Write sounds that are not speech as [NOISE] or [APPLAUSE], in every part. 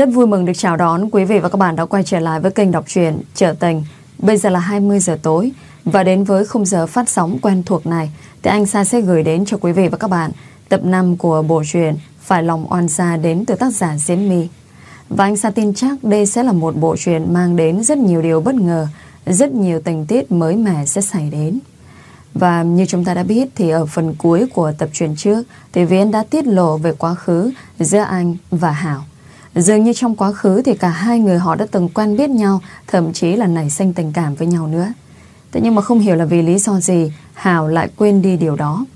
Rất vui mừng được chào đón quý vị và các bạn đã quay trở lại với kênh đọc truyện Trở Tình. Bây giờ là 20 giờ tối và đến với khung giờ phát sóng quen thuộc này thì anh Sa sẽ gửi đến cho quý vị và các bạn tập 5 của bộ truyện Phải lòng oan gia đến từ tác giả Diễm My. Và anh Sa tin chắc đây sẽ là một bộ truyện mang đến rất nhiều điều bất ngờ, rất nhiều tình tiết mới mẻ sẽ xảy đến. Và như chúng ta đã biết thì ở phần cuối của tập truyện trước thì Viễn đã tiết lộ về quá khứ giữa anh và Hảo. Dường như trong quá khứ thì cả hai người họ đã từng quen biết nhau, thậm chí là nảy sinh tình cảm với nhau nữa. Thế nhưng mà không hiểu là vì lý do gì Hảo lại quên đi điều đó.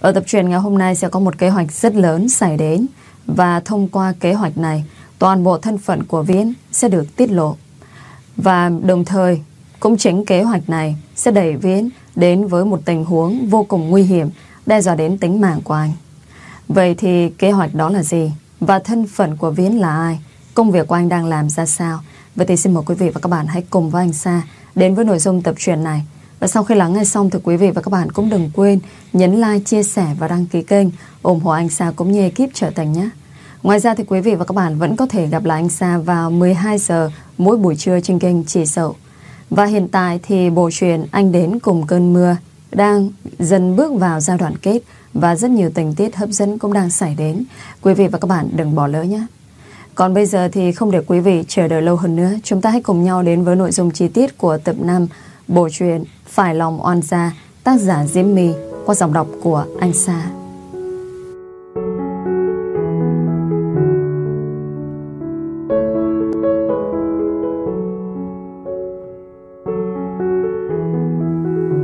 Ở tập truyền ngày hôm nay sẽ có một kế hoạch rất lớn xảy đến và thông qua kế hoạch này toàn bộ thân phận của Viễn sẽ được tiết lộ. Và đồng thời cũng chính kế hoạch này sẽ đẩy Viễn đến với một tình huống vô cùng nguy hiểm đe dọa đến tính mạng của anh. Vậy thì kế hoạch đó là gì? Và thân phận của Viễn là ai? Công việc của anh đang làm ra sao? Vậy thì xin mời quý vị và các bạn hãy cùng với anh Sa đến với nội dung tập truyện này. Và sau khi lắng nghe xong thì quý vị và các bạn cũng đừng quên nhấn like, chia sẻ và đăng ký kênh ủng hộ anh Sa cũng như ekip trở thành nhé. Ngoài ra thì quý vị và các bạn vẫn có thể gặp lại anh Sa vào 12 giờ mỗi buổi trưa trên kênh Chỉ Sậu. Và hiện tại thì bộ truyện Anh đến cùng cơn mưa đang dần bước vào giai đoạn kết và rất nhiều tình tiết hấp dẫn cũng đang xảy đến. Quý vị và các bạn đừng bỏ lỡ nhé. Còn bây giờ thì không để quý vị chờ đợi lâu hơn nữa, chúng ta hãy cùng nhau đến với nội dung chi tiết của tập 5 bộ truyện Phải lòng oan gia, tác giả Diễm My qua giọng đọc của Anh Sa.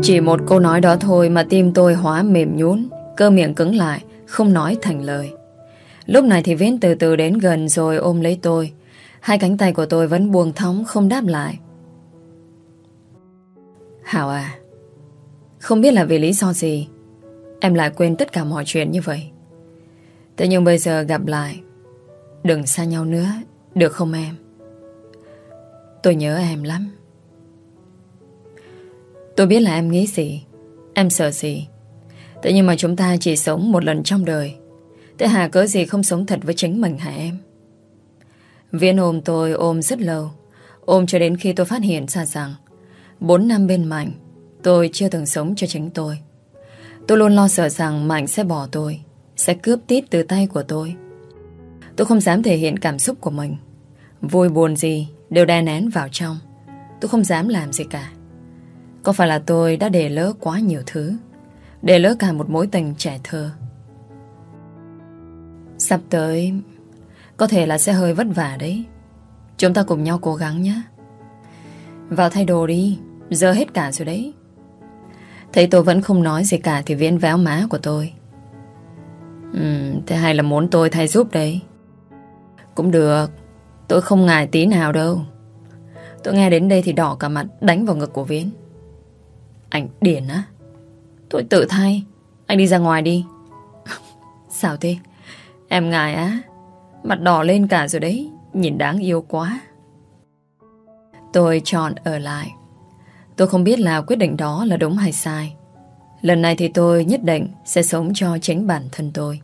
Chỉ một câu nói đó thôi mà tim tôi hóa mềm nhún, cơ miệng cứng lại, không nói thành lời. Lúc này thì Viễn từ từ đến gần rồi ôm lấy tôi. Hai cánh tay của tôi vẫn buông thóng không đáp lại. Hảo à, không biết là vì lý do gì em lại quên tất cả mọi chuyện như vậy. Thế nhưng bây giờ gặp lại, đừng xa nhau nữa, được không em? Tôi nhớ em lắm. Tôi biết là em nghĩ gì Em sợ gì Thế nhưng mà chúng ta chỉ sống một lần trong đời. Thế hà cớ gì không sống thật với chính mình hả em? Viễn ôm tôi ôm rất lâu. Ôm cho đến khi tôi phát hiện ra rằng 4 năm bên Mạnh, Tôi chưa từng sống cho chính tôi. Tôi luôn lo sợ rằng Mạnh sẽ bỏ tôi, Sẽ cướp tít từ tay của tôi. Tôi không dám thể hiện cảm xúc của mình. Vui buồn gì Đều đè nén vào trong. Tôi không dám làm gì cả. Có phải là tôi đã để lỡ quá nhiều thứ? Để lỡ cả một mối tình trẻ thơ. Sắp tới Có thể là sẽ hơi vất vả đấy. Chúng ta cùng nhau cố gắng nhé. Vào thay đồ đi Giờ hết cả rồi đấy. Thấy tôi vẫn không nói gì cả Thì viễn véo má của tôi. Ừ, thế hay là muốn tôi thay giúp đấy? Cũng được Tôi không ngại tí nào đâu. Tôi nghe đến đây thì đỏ cả mặt Đánh vào ngực của Viễn. Anh điển á. Tôi tự thay. Anh đi ra ngoài đi. [LAUGHS] Sao thế? Em ngại á. Mặt đỏ lên cả rồi đấy. Nhìn đáng yêu quá. Tôi chọn ở lại. Tôi không biết là quyết định đó là đúng hay sai. Lần này thì tôi nhất định Sẽ sống cho chính bản thân tôi.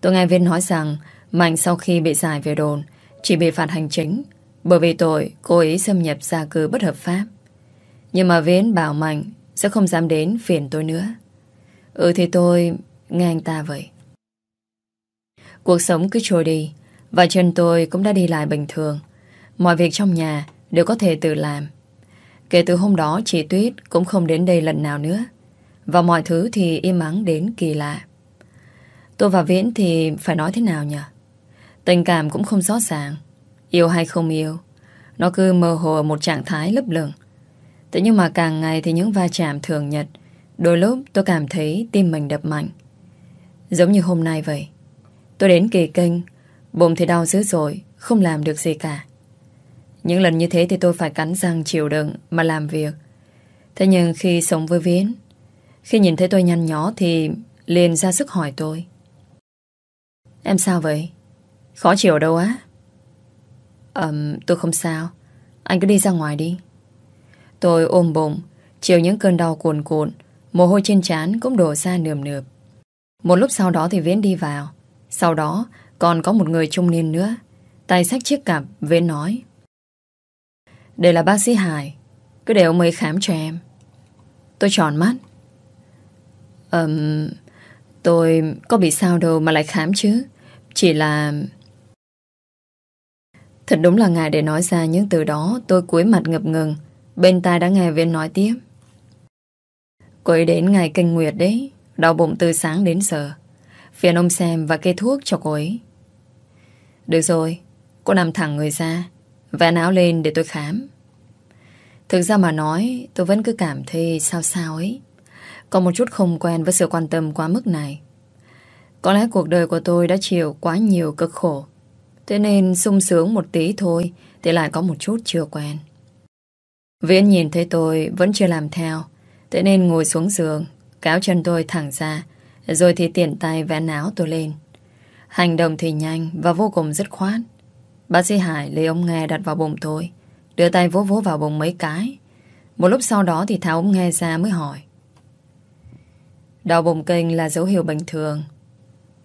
Tôi nghe viên nói rằng Mạnh sau khi bị giải về đồn, Chỉ bị phạt hành chính, Bởi vì tội cố ý xâm nhập gia cư bất hợp pháp. Nhưng mà Viễn bảo Mạnh sẽ không dám đến, phiền tôi nữa. Ừ thì tôi, nghe anh ta vậy. Cuộc sống cứ trôi đi, Và chân tôi cũng đã đi lại bình thường. Mọi việc trong nhà Đều có thể tự làm. Kể từ hôm đó, chị Tuyết Cũng không đến đây lần nào nữa. Và mọi thứ thì im ắng đến kỳ lạ. Tôi và Viễn thì phải nói thế nào nhỉ? Tình cảm cũng không rõ ràng. Yêu hay không yêu, Nó cứ mơ hồ ở một trạng thái lấp lửng. Thế nhưng mà càng ngày thì những va chạm thường nhật Đôi lúc tôi cảm thấy tim mình đập mạnh. Giống như hôm nay vậy Tôi đến kỳ kênh Bụng thì đau dữ dội Không làm được gì cả. Những lần như thế thì tôi phải cắn răng chịu đựng Mà làm việc. Thế nhưng khi sống với Viễn Khi nhìn thấy tôi nhăn nhó thì liền ra sức hỏi tôi. Em sao vậy? Khó chịu đâu á? Ờm, tôi không sao. Anh cứ đi ra ngoài đi. Tôi ôm bụng, chịu những cơn đau cuồn cuộn, mồ hôi trên trán cũng đổ ra nườm nượp. Một lúc sau đó thì Viễn đi vào. Sau đó còn có một người trung niên nữa. Tay xách chiếc cặp Viễn nói Đây là bác sĩ Hải Cứ để ông ấy khám cho em Tôi tròn mắt Ừm Tôi có bị sao đâu mà lại khám chứ Chỉ là Thật đúng là ngại để nói ra những từ đó Tôi cúi mặt ngập ngừng Bên tai đã nghe Viên nói tiếp. Cô ấy đến ngày kinh nguyệt đấy, Đau bụng từ sáng đến giờ. Phiền ông xem và kê thuốc cho cô ấy. Được rồi, Cô nằm thẳng người ra Vén áo lên để tôi khám. Thực ra mà nói, Tôi vẫn cứ cảm thấy sao sao ấy. Có một chút không quen với sự quan tâm quá mức này. Có lẽ cuộc đời của tôi đã chịu quá nhiều cực khổ. Thế nên sung sướng một tí thôi, Thì lại có một chút chưa quen. Viễn nhìn thấy tôi Vẫn chưa làm theo, Thế nên ngồi xuống giường Cáo chân tôi thẳng ra, Rồi thì tiện tay vẽ áo tôi lên. Hành động thì nhanh và vô cùng dứt khoát. Bác sĩ Hải lấy ống nghe đặt vào bụng tôi, Đưa tay vỗ vỗ vào bụng mấy cái. Một lúc sau đó thì tháo ống nghe ra mới hỏi. Đau bụng kinh là dấu hiệu bình thường.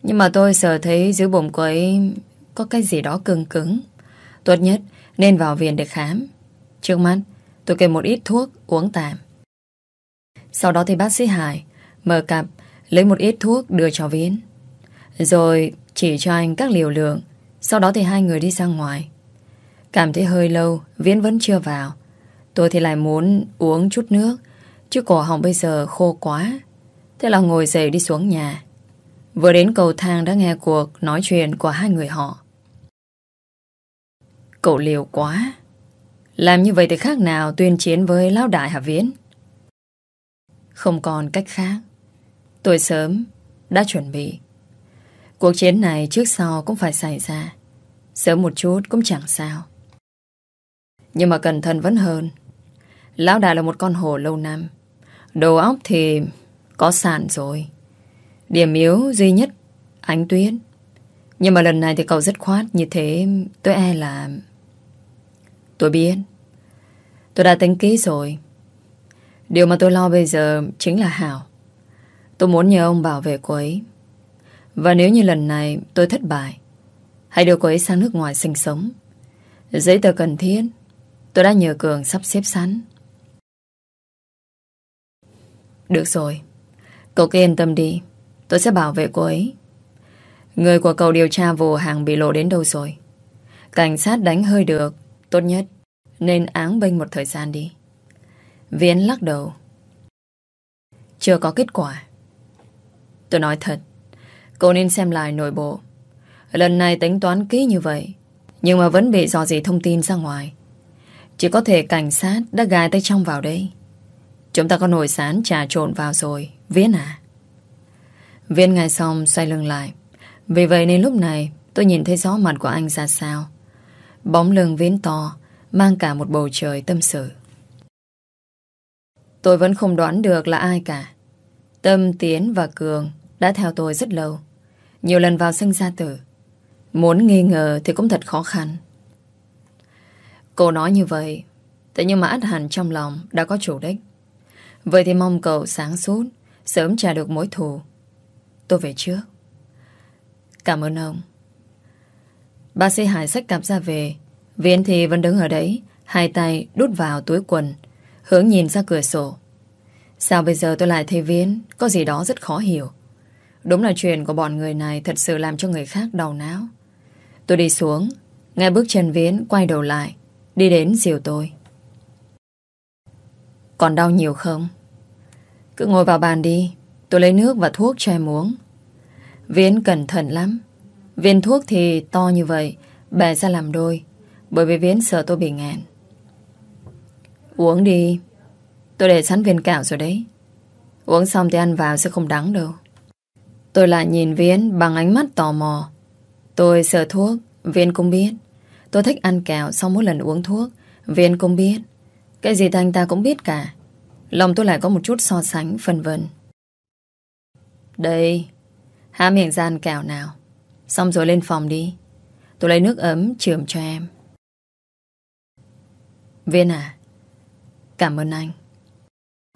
Nhưng mà tôi sợ thấy dưới bụng cô ấy Có cái gì đó cứng cứng. Tốt nhất nên vào viện để khám. Trước mắt tôi kêu một ít thuốc, uống tạm. Sau đó thì bác sĩ Hải Mở cặp, Lấy một ít thuốc đưa cho Viễn. Rồi chỉ cho anh các liều lượng. Sau đó thì hai người đi ra ngoài. Cảm thấy hơi lâu, Viễn vẫn chưa vào. Tôi thì lại muốn uống chút nước, Chứ cổ họng bây giờ khô quá. Thế là ngồi dậy đi xuống nhà. Vừa đến cầu thang đã nghe cuộc Nói chuyện của hai người họ. Cậu liều quá. Làm như vậy thì khác nào Tuyên chiến với Lão Đại Hà Viễn? Không còn cách khác. Tôi sớm Đã chuẩn bị. Cuộc chiến này trước sau cũng phải xảy ra. Sớm một chút cũng chẳng sao. Nhưng mà cẩn thận vẫn hơn. Lão đại là một con hổ lâu năm. Đầu óc thì Có sàn rồi. Điểm yếu duy nhất, Ánh tuyết. Nhưng mà lần này thì cậu rất khoát Như thế, tôi e là Tôi biết. Tôi đã tính kỹ rồi. Điều mà tôi lo bây giờ Chính là Hảo. Tôi muốn nhờ ông bảo vệ cô ấy. Và nếu như lần này tôi thất bại, Hãy đưa cô ấy sang nước ngoài sinh sống. Giấy tờ cần thiết, Tôi đã nhờ Cường sắp xếp sẵn. Được rồi. Cậu cứ yên tâm đi. Tôi sẽ bảo vệ cô ấy. Người của cậu điều tra vụ hàng bị lộ đến đâu rồi? Cảnh sát đánh hơi được. Tốt nhất, Nên áng bênh một thời gian đi. Viễn lắc đầu. Chưa có kết quả. Tôi nói thật, Cô nên xem lại nội bộ. Lần này tính toán kỹ như vậy, Nhưng mà vẫn bị dò dỉ thông tin ra ngoài. Chỉ có thể cảnh sát Đã gài tay trong vào đây. Chúng ta có nồi sán trà trộn vào rồi, Viễn à? Viễn ngay xong xoay lưng lại. Vì vậy nên lúc này tôi nhìn thấy rõ mặt của anh ra sao. Bóng lưng viễn to Mang cả một bầu trời tâm sự Tôi vẫn không đoán được là ai cả Tâm, Tiến và Cường đã theo tôi rất lâu. Nhiều lần vào sinh ra tử. Muốn nghi ngờ thì cũng thật khó khăn. Cô nói như vậy, thế nhưng mà át hẳn trong lòng đã có chủ đích. Vậy thì mong cậu sáng suốt, sớm trả được mối thù. Tôi về trước. Cảm ơn ông. Bác sĩ Hải xách cặp ra về. Viễn thì vẫn đứng ở đấy, hai tay đút vào túi quần, hướng nhìn ra cửa sổ. Sao bây giờ tôi lại thấy Viễn có gì đó rất khó hiểu. Đúng là chuyện của bọn người này thật sự làm cho người khác đau não. Tôi đi xuống, nghe bước chân Viễn quay đầu lại, đi đến dìu tôi. Còn đau nhiều không? Cứ ngồi vào bàn đi, tôi lấy nước và thuốc cho em uống. Viễn cẩn thận lắm. Viên thuốc thì to như vậy, bè ra làm đôi, bởi vì Viễn sợ tôi bị ngạn. Uống đi, tôi để sẵn viên cảo rồi đấy. Uống xong thì ăn vào sẽ không đắng đâu. Tôi lại nhìn Viễn bằng ánh mắt tò mò. Tôi sợ thuốc, Viễn cũng biết. Tôi thích ăn kẹo sau mỗi lần uống thuốc, Viễn cũng biết. Cái gì thì anh ta cũng biết cả. Lòng tôi lại có một chút so sánh, phân vân. Đây, há miệng ra ăn kẹo nào. Xong rồi lên phòng đi. Tôi lấy nước ấm chườm cho em. Viên à, cảm ơn anh.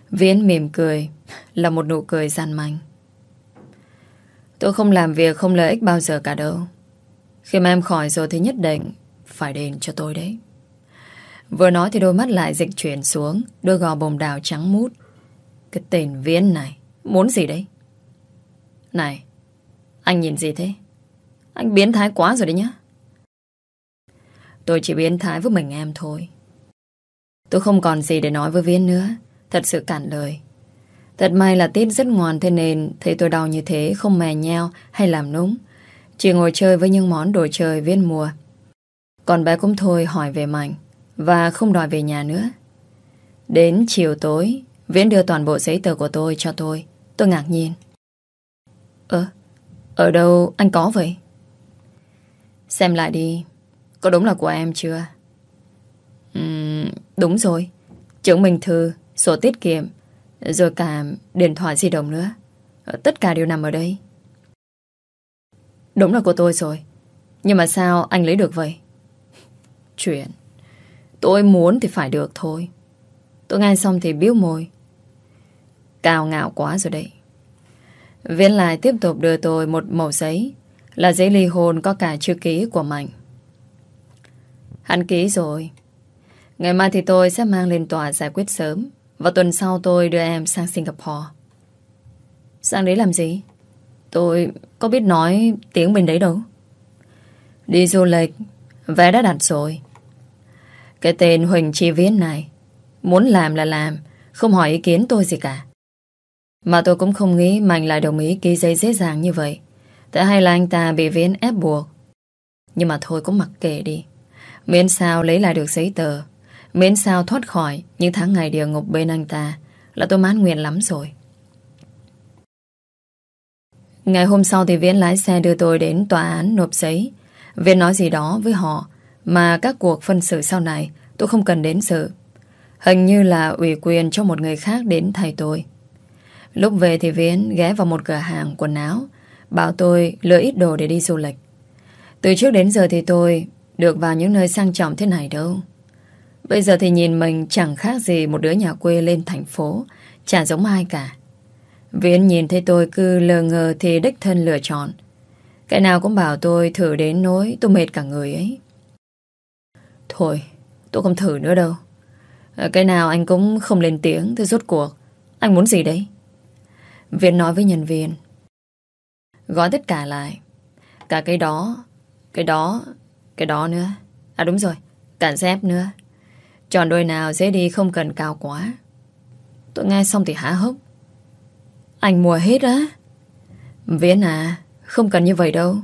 Viễn mỉm cười, là một nụ cười gian manh. Tôi không làm việc không lợi ích bao giờ cả đâu. Khi mà em khỏi rồi thì nhất định Phải đền cho tôi đấy Vừa nói thì đôi mắt lại dịch chuyển xuống Đôi gò bồng đào trắng mút Cái tên Viễn này Muốn gì đấy Này Anh nhìn gì thế anh biến thái quá rồi đấy nhá. Tôi chỉ biến thái với mình em thôi. Tôi không còn gì để nói với Viễn nữa. Thật sự cản lời. Thật may là Tít rất ngoan Thế nên thấy tôi đau như thế Không mè nheo hay làm núng Chỉ ngồi chơi với những món đồ chơi Viễn mua. Còn bé cũng thôi hỏi về Mạnh Và không đòi về nhà nữa. Đến chiều tối, Viễn đưa toàn bộ giấy tờ của tôi cho tôi. Tôi ngạc nhiên. Ơ, Ở đâu anh có vậy? Xem lại đi. Có đúng là của em chưa? Uhm, Đúng rồi. Chứng minh thư Sổ tiết kiệm Rồi cả điện thoại di động nữa. Tất cả đều nằm ở đây. Đúng là của tôi rồi. Nhưng mà sao anh lấy được vậy? [LAUGHS] Chuyện. Tôi muốn thì phải được thôi. Tôi nghe xong thì biếu môi. Cao ngạo quá rồi đấy. Viên lại tiếp tục đưa tôi một màu giấy. Là giấy ly hôn có cả chữ ký của Mạnh. Hắn ký rồi. Ngày mai thì tôi sẽ mang lên tòa giải quyết sớm. Và tuần sau tôi đưa em sang Singapore. Sang đấy làm gì? Tôi có biết nói tiếng bên đấy đâu. Đi du lịch, Vé đã đặt rồi. Cái tên Huỳnh Chi Viễn này, Muốn làm là làm, Không hỏi ý kiến tôi gì cả. Mà tôi cũng không nghĩ Mạnh lại đồng ý ký giấy dễ dàng như vậy. Tại hay là anh ta bị Viễn ép buộc. Nhưng mà thôi cũng mặc kệ đi. Miễn sao lấy lại được giấy tờ. Miễn sao thoát khỏi Những tháng ngày địa ngục bên anh ta Là tôi mãn nguyện lắm rồi. Ngày hôm sau thì Viễn lái xe đưa tôi đến tòa án nộp giấy. Viễn nói gì đó với họ, Mà các cuộc phân xử sau này Tôi không cần đến sự. Hình như là ủy quyền cho một người khác đến thay tôi. Lúc về thì Viễn ghé vào một cửa hàng quần áo Bảo tôi lựa ít đồ để đi du lịch. Từ trước đến giờ thì tôi Được vào những nơi sang trọng thế này đâu. Bây giờ thì nhìn mình chẳng khác gì Một đứa nhà quê lên thành phố, Chả giống ai cả. Viễn nhìn thấy tôi cứ lờ ngờ Thì đích thân lựa chọn. Cái nào cũng bảo tôi thử đến nỗi Tôi mệt cả người ấy. Thôi, tôi không thử nữa đâu. Ờ, cái nào anh cũng không lên tiếng Thì rốt cuộc. Anh muốn gì đấy? Viên nói với nhân viên. Gói tất cả lại. Cả cái đó Cái đó Cái đó nữa. À đúng rồi. Cả dép nữa. Chọn đôi nào dễ đi không cần cao quá. Tôi nghe xong thì há hốc. Anh mua hết á. Viễn à Không cần như vậy đâu.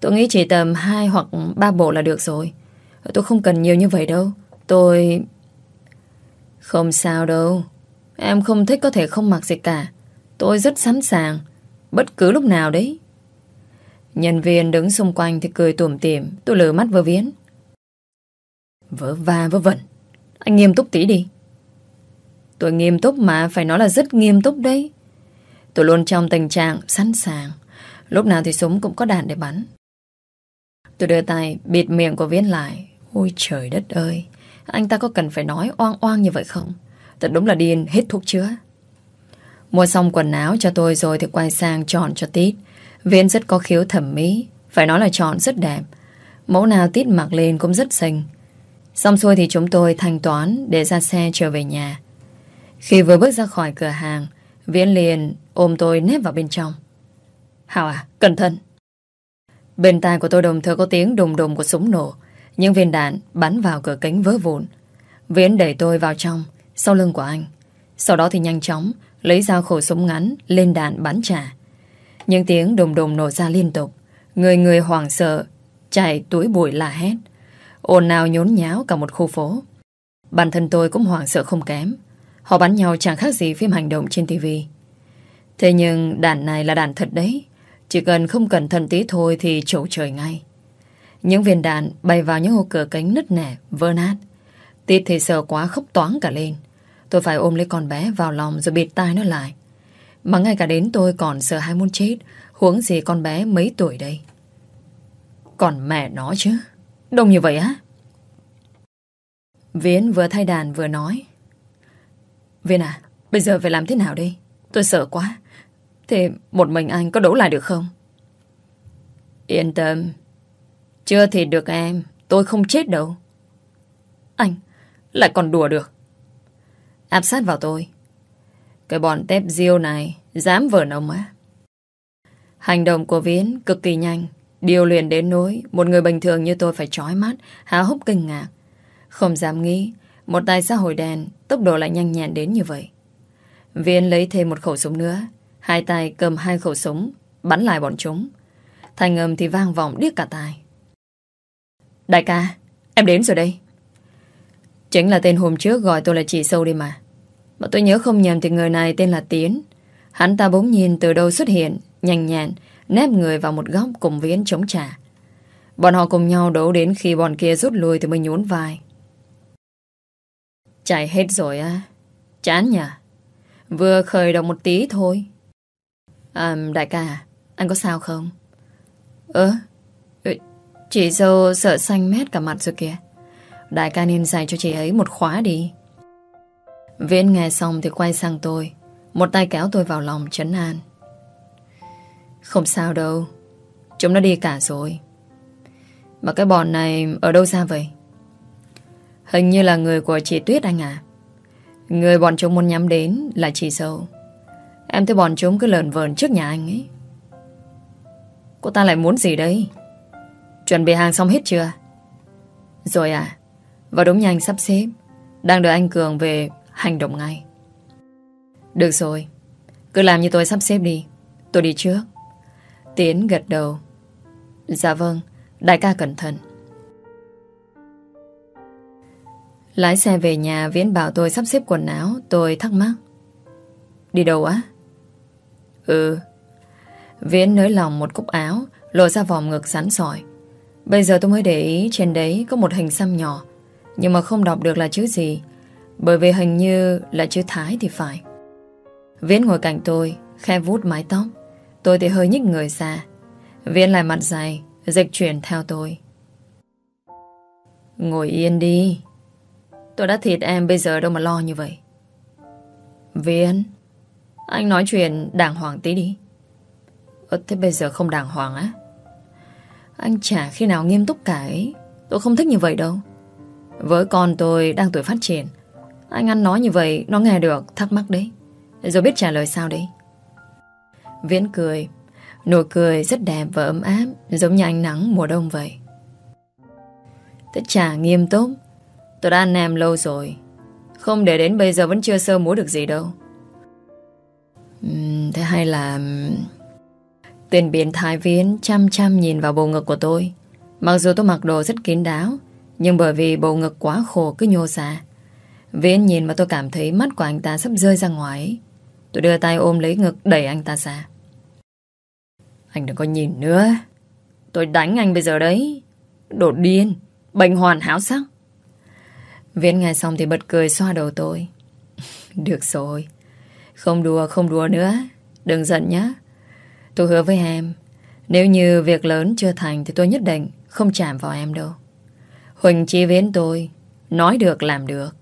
Tôi nghĩ chỉ tầm 2 hoặc 3 bộ là được rồi. Tôi không cần nhiều như vậy đâu. Tôi... Không sao đâu. Em không thích có thể không mặc gì cả. Tôi rất sẵn sàng. Bất cứ lúc nào đấy. Nhân viên đứng xung quanh thì cười tủm tỉm, Tôi lừa mắt vơ viến Vớ va vớ vẩn. Anh nghiêm túc tí đi. Tôi nghiêm túc mà Phải nói là rất nghiêm túc đấy. Tôi luôn trong tình trạng sẵn sàng. Lúc nào thì súng cũng có đạn để bắn. Tôi đưa tay bịt miệng của Viễn lại. Ôi trời đất ơi, Anh ta có cần phải nói oang oang như vậy không? Thật đúng là điên hết thuốc chứa. Mua xong quần áo cho tôi rồi thì quay sang chọn cho Tít. Viên rất có khiếu thẩm mỹ, phải nói là chọn rất đẹp. Mẫu nào Tít mặc lên cũng rất xinh. Xong xuôi thì chúng tôi thanh toán để ra xe trở về nhà. Khi vừa bước ra khỏi cửa hàng, Viễn liền ôm tôi nếp vào bên trong. Hảo à, cẩn thận. Bên tai của tôi đồng thời có tiếng đùng đùng của súng nổ. Những viên đạn bắn vào cửa kính vỡ vụn. Viễn đẩy tôi vào trong, sau lưng của anh. Sau đó thì nhanh chóng Lấy ra khẩu súng ngắn, Lên đạn bắn trả. Những tiếng đùng đùng nổ ra liên tục. Người người hoảng sợ Chạy túi bụi la hét. Ồn nào nhốn nháo cả một khu phố. Bản thân tôi cũng hoảng sợ không kém. Họ bắn nhau chẳng khác gì phim hành động trên tivi Thế nhưng đạn này là đạn thật đấy. Chỉ cần không cẩn thận tí thôi Thì trổ trời ngay. Những viên đạn bay vào những ô cửa cánh nứt nẻ, Vỡ nát. Tít thì sợ quá khóc toán cả lên. Tôi phải ôm lấy con bé vào lòng rồi bịt tai nó lại. Mà ngay cả đến tôi còn sợ hai muốn chết. Huống gì con bé mấy tuổi đây? Còn mẹ nó chứ. Đông như vậy á? Viễn vừa thay đàn vừa nói. Viên à, bây giờ phải làm thế nào đây? Tôi sợ quá. Thế một mình anh có đấu lại được không? Yên tâm. Chưa thì được em Tôi không chết đâu Anh Lại còn đùa được Áp sát vào tôi. Cái bọn tép diêu này Dám vờn ông á Hành động của Viễn cực kỳ nhanh, Điều luyện đến nỗi Một người bình thường như tôi phải trói mắt, Há hốc kinh ngạc. Không dám nghĩ, Một tay xã hội đen Tốc độ lại nhanh nhẹn đến như vậy. Viễn lấy thêm một khẩu súng nữa, Hai tay cầm hai khẩu súng, Bắn lại bọn chúng. Thành âm thì vang vọng điếc cả tai. Đại ca, Em đến rồi đây. Chính là tên hôm trước gọi tôi là chị sâu đi mà. Mà tôi nhớ không nhầm thì người này tên là Tiến. Hắn ta bỗng nhìn từ đâu xuất hiện, Nhanh nhẹn, Nép người vào một góc cùng với Yến chống trả. Bọn họ cùng nhau đấu đến khi bọn kia rút lui thì mới nhún vai. Chạy hết rồi á? Chán nhỉ? Vừa khởi động một tí thôi. À đại ca, Anh có sao không? Ơ ừ, Chị dâu sợ xanh mét cả mặt rồi kìa. Đại ca nên dạy cho chị ấy một khóa đi. Viễn nghe xong thì quay sang tôi. Một tay kéo tôi vào lòng chấn an. Không sao đâu. Chúng nó đi cả rồi. Mà cái bọn này ở đâu ra vậy? Hình như là người của chị Tuyết anh à? Người bọn chúng muốn nhắm đến là chị Sâu Em thấy bọn chúng cứ lợn vờn trước nhà anh ấy. Cô ta lại muốn gì đây? Chuẩn bị hàng xong hết chưa? Rồi à Và đúng nhanh sắp xếp. Đang đợi anh Cường về hành động ngay. Được rồi. Cứ làm như tôi sắp xếp đi. Tôi đi trước. Tiến gật đầu. Dạ vâng Đại ca cẩn thận. Lái xe về nhà, Viễn bảo tôi sắp xếp quần áo, Tôi thắc mắc. Đi đâu á? Ừ. Viễn nới lòng một cúc áo, Lộ ra vòng ngực sắn sỏi. Bây giờ tôi mới để ý trên đấy có một hình xăm nhỏ, Nhưng mà không đọc được là chữ gì. Bởi vì hình như là chữ Thái thì phải. Viễn ngồi cạnh tôi Khe vút mái tóc. Tôi thì hơi nhích người ra. Viễn lại mặt dài Dịch chuyển theo tôi. Ngồi yên đi. Tôi đã thịt em bây giờ đâu mà lo như vậy. Viễn Anh nói chuyện đàng hoàng tí đi. Ờ, thế bây giờ không đàng hoàng á? Anh chả khi nào nghiêm túc cả ấy. Tôi không thích như vậy đâu. Với con tôi đang tuổi phát triển anh ăn nói như vậy Nó nghe được thắc mắc đấy. Rồi biết trả lời sao đấy. Viễn cười. Nụ cười rất đẹp và ấm áp Giống như ánh nắng mùa đông vậy. Tất trả nghiêm túc. Tôi đã ăn em lâu rồi. Không để đến bây giờ vẫn chưa sơ múa được gì đâu. Uhm, Thế hay là Tiền biến thái viễn chăm chăm nhìn vào bầu ngực của tôi. Mặc dù tôi mặc đồ rất kín đáo Nhưng bởi vì bầu ngực quá khổ cứ nhô ra Viễn nhìn mà tôi cảm thấy mắt của anh ta sắp rơi ra ngoài Tôi đưa tay ôm lấy ngực đẩy anh ta ra. Anh đừng có nhìn nữa. Tôi đánh anh bây giờ đấy. Đột điên Bệnh hoàn hảo sắc Viễn nghe xong thì bật cười xoa đầu tôi. [LAUGHS] Được rồi. Không đùa không đùa nữa. Đừng giận nhé Tôi hứa với em, Nếu như việc lớn chưa thành Thì tôi nhất định không chạm vào em đâu. Huỳnh chi viễn tôi, Nói được, làm được.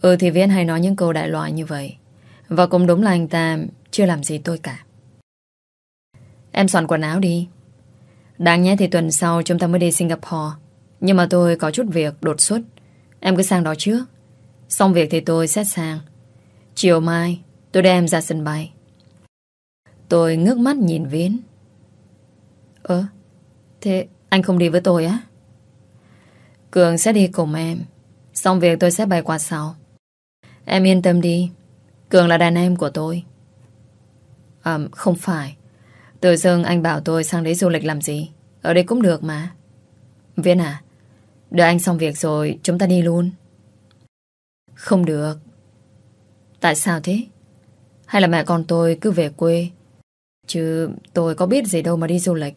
Ừ thì Viễn hay nói những câu đại loại như vậy. Và cũng đúng là anh ta Chưa làm gì tôi cả. Em soạn quần áo đi. Đáng nhé thì tuần sau chúng ta mới đi Singapore. Nhưng mà tôi có chút việc đột xuất. Em cứ sang đó trước. Xong việc thì tôi sẽ sang. Chiều mai, tôi đem ra sân bay. Tôi ngước mắt nhìn Viễn Ơ, Thế anh không đi với tôi á? Cường sẽ đi cùng em. Xong việc tôi sẽ bay qua sau. Em yên tâm đi. Cường là đàn em của tôi. À không phải. Từ dưng anh bảo tôi sang đấy du lịch làm gì? Ở đây cũng được mà. Viên à Đợi anh xong việc rồi chúng ta đi luôn. Không được. Tại sao thế? Hay là mẹ con tôi cứ về quê? Chứ tôi có biết gì đâu mà đi du lịch.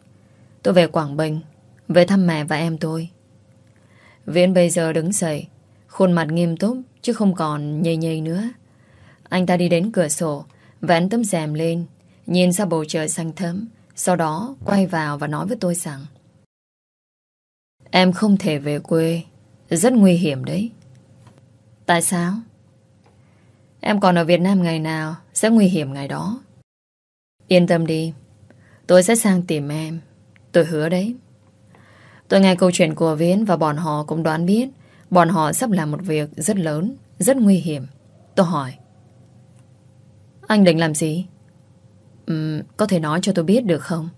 Tôi về Quảng Bình, Về thăm mẹ và em tôi. Viễn bây giờ đứng dậy Khuôn mặt nghiêm túc, Chứ không còn nhây nhây nữa. Anh ta đi đến cửa sổ, Vén tấm rèm lên, Nhìn ra bầu trời xanh thấm Sau đó quay vào và nói với tôi rằng, Em không thể về quê, Rất nguy hiểm đấy. Tại sao? Em còn ở Việt Nam ngày nào Sẽ nguy hiểm ngày đó. Yên tâm đi, Tôi sẽ sang tìm em, Tôi hứa đấy. Tôi nghe câu chuyện của Viễn và bọn họ cũng đoán biết bọn họ sắp làm một việc rất lớn, rất nguy hiểm. Tôi hỏi. Anh định làm gì? Uhm, có thể nói cho tôi biết được không?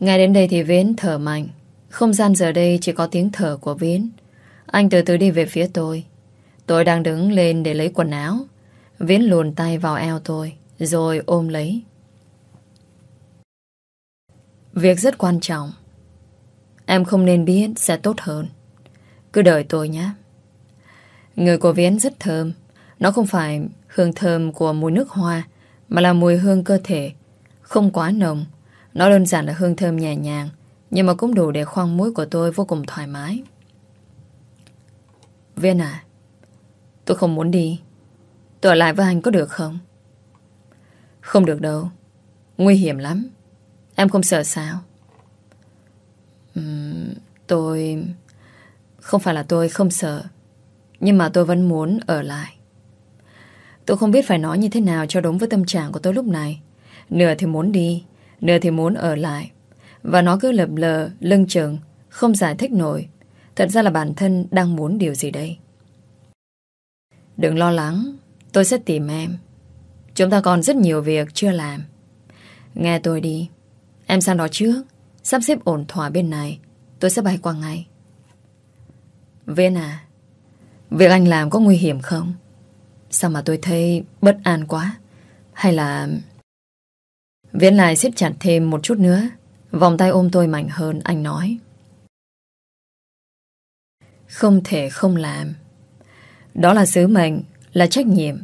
Ngay đến đây thì Viễn thở mạnh. Không gian giờ đây chỉ có tiếng thở của Viễn. Anh từ từ đi về phía tôi. Tôi đang đứng lên để lấy quần áo. Viễn luồn tay vào eo tôi, rồi ôm lấy. Việc rất quan trọng. Em không nên biết sẽ tốt hơn. Cứ đợi tôi nhé. Người của Viễn rất thơm. Nó không phải hương thơm của mùi nước hoa, mà là mùi hương cơ thể. Không quá nồng. Nó đơn giản là hương thơm nhẹ nhàng, nhưng mà cũng đủ để khoang mũi của tôi vô cùng thoải mái. Viên à, tôi không muốn đi. Tôi ở lại với anh có được không? Không được đâu. Nguy hiểm lắm. Em không sợ sao? Uhm, tôi... Không phải là tôi không sợ Nhưng mà tôi vẫn muốn ở lại. Tôi không biết phải nói như thế nào Cho đúng với tâm trạng của tôi lúc này. Nửa thì muốn đi Nửa thì muốn ở lại. Và nó cứ lập lờ, lưng chừng Không giải thích nổi. Thật ra là bản thân đang muốn điều gì đây? Đừng lo lắng Tôi sẽ tìm em. Chúng ta còn rất nhiều việc chưa làm. Nghe tôi đi. Em sang đó trước. Sắp xếp ổn thỏa bên này Tôi sẽ bay qua ngay. Viên à Việc anh làm có nguy hiểm không? Sao mà tôi thấy bất an quá? Hay là Viễn lại siết chặt thêm một chút nữa, Vòng tay ôm tôi mạnh hơn Anh nói. Không thể không làm. Đó là sứ mệnh, Là trách nhiệm.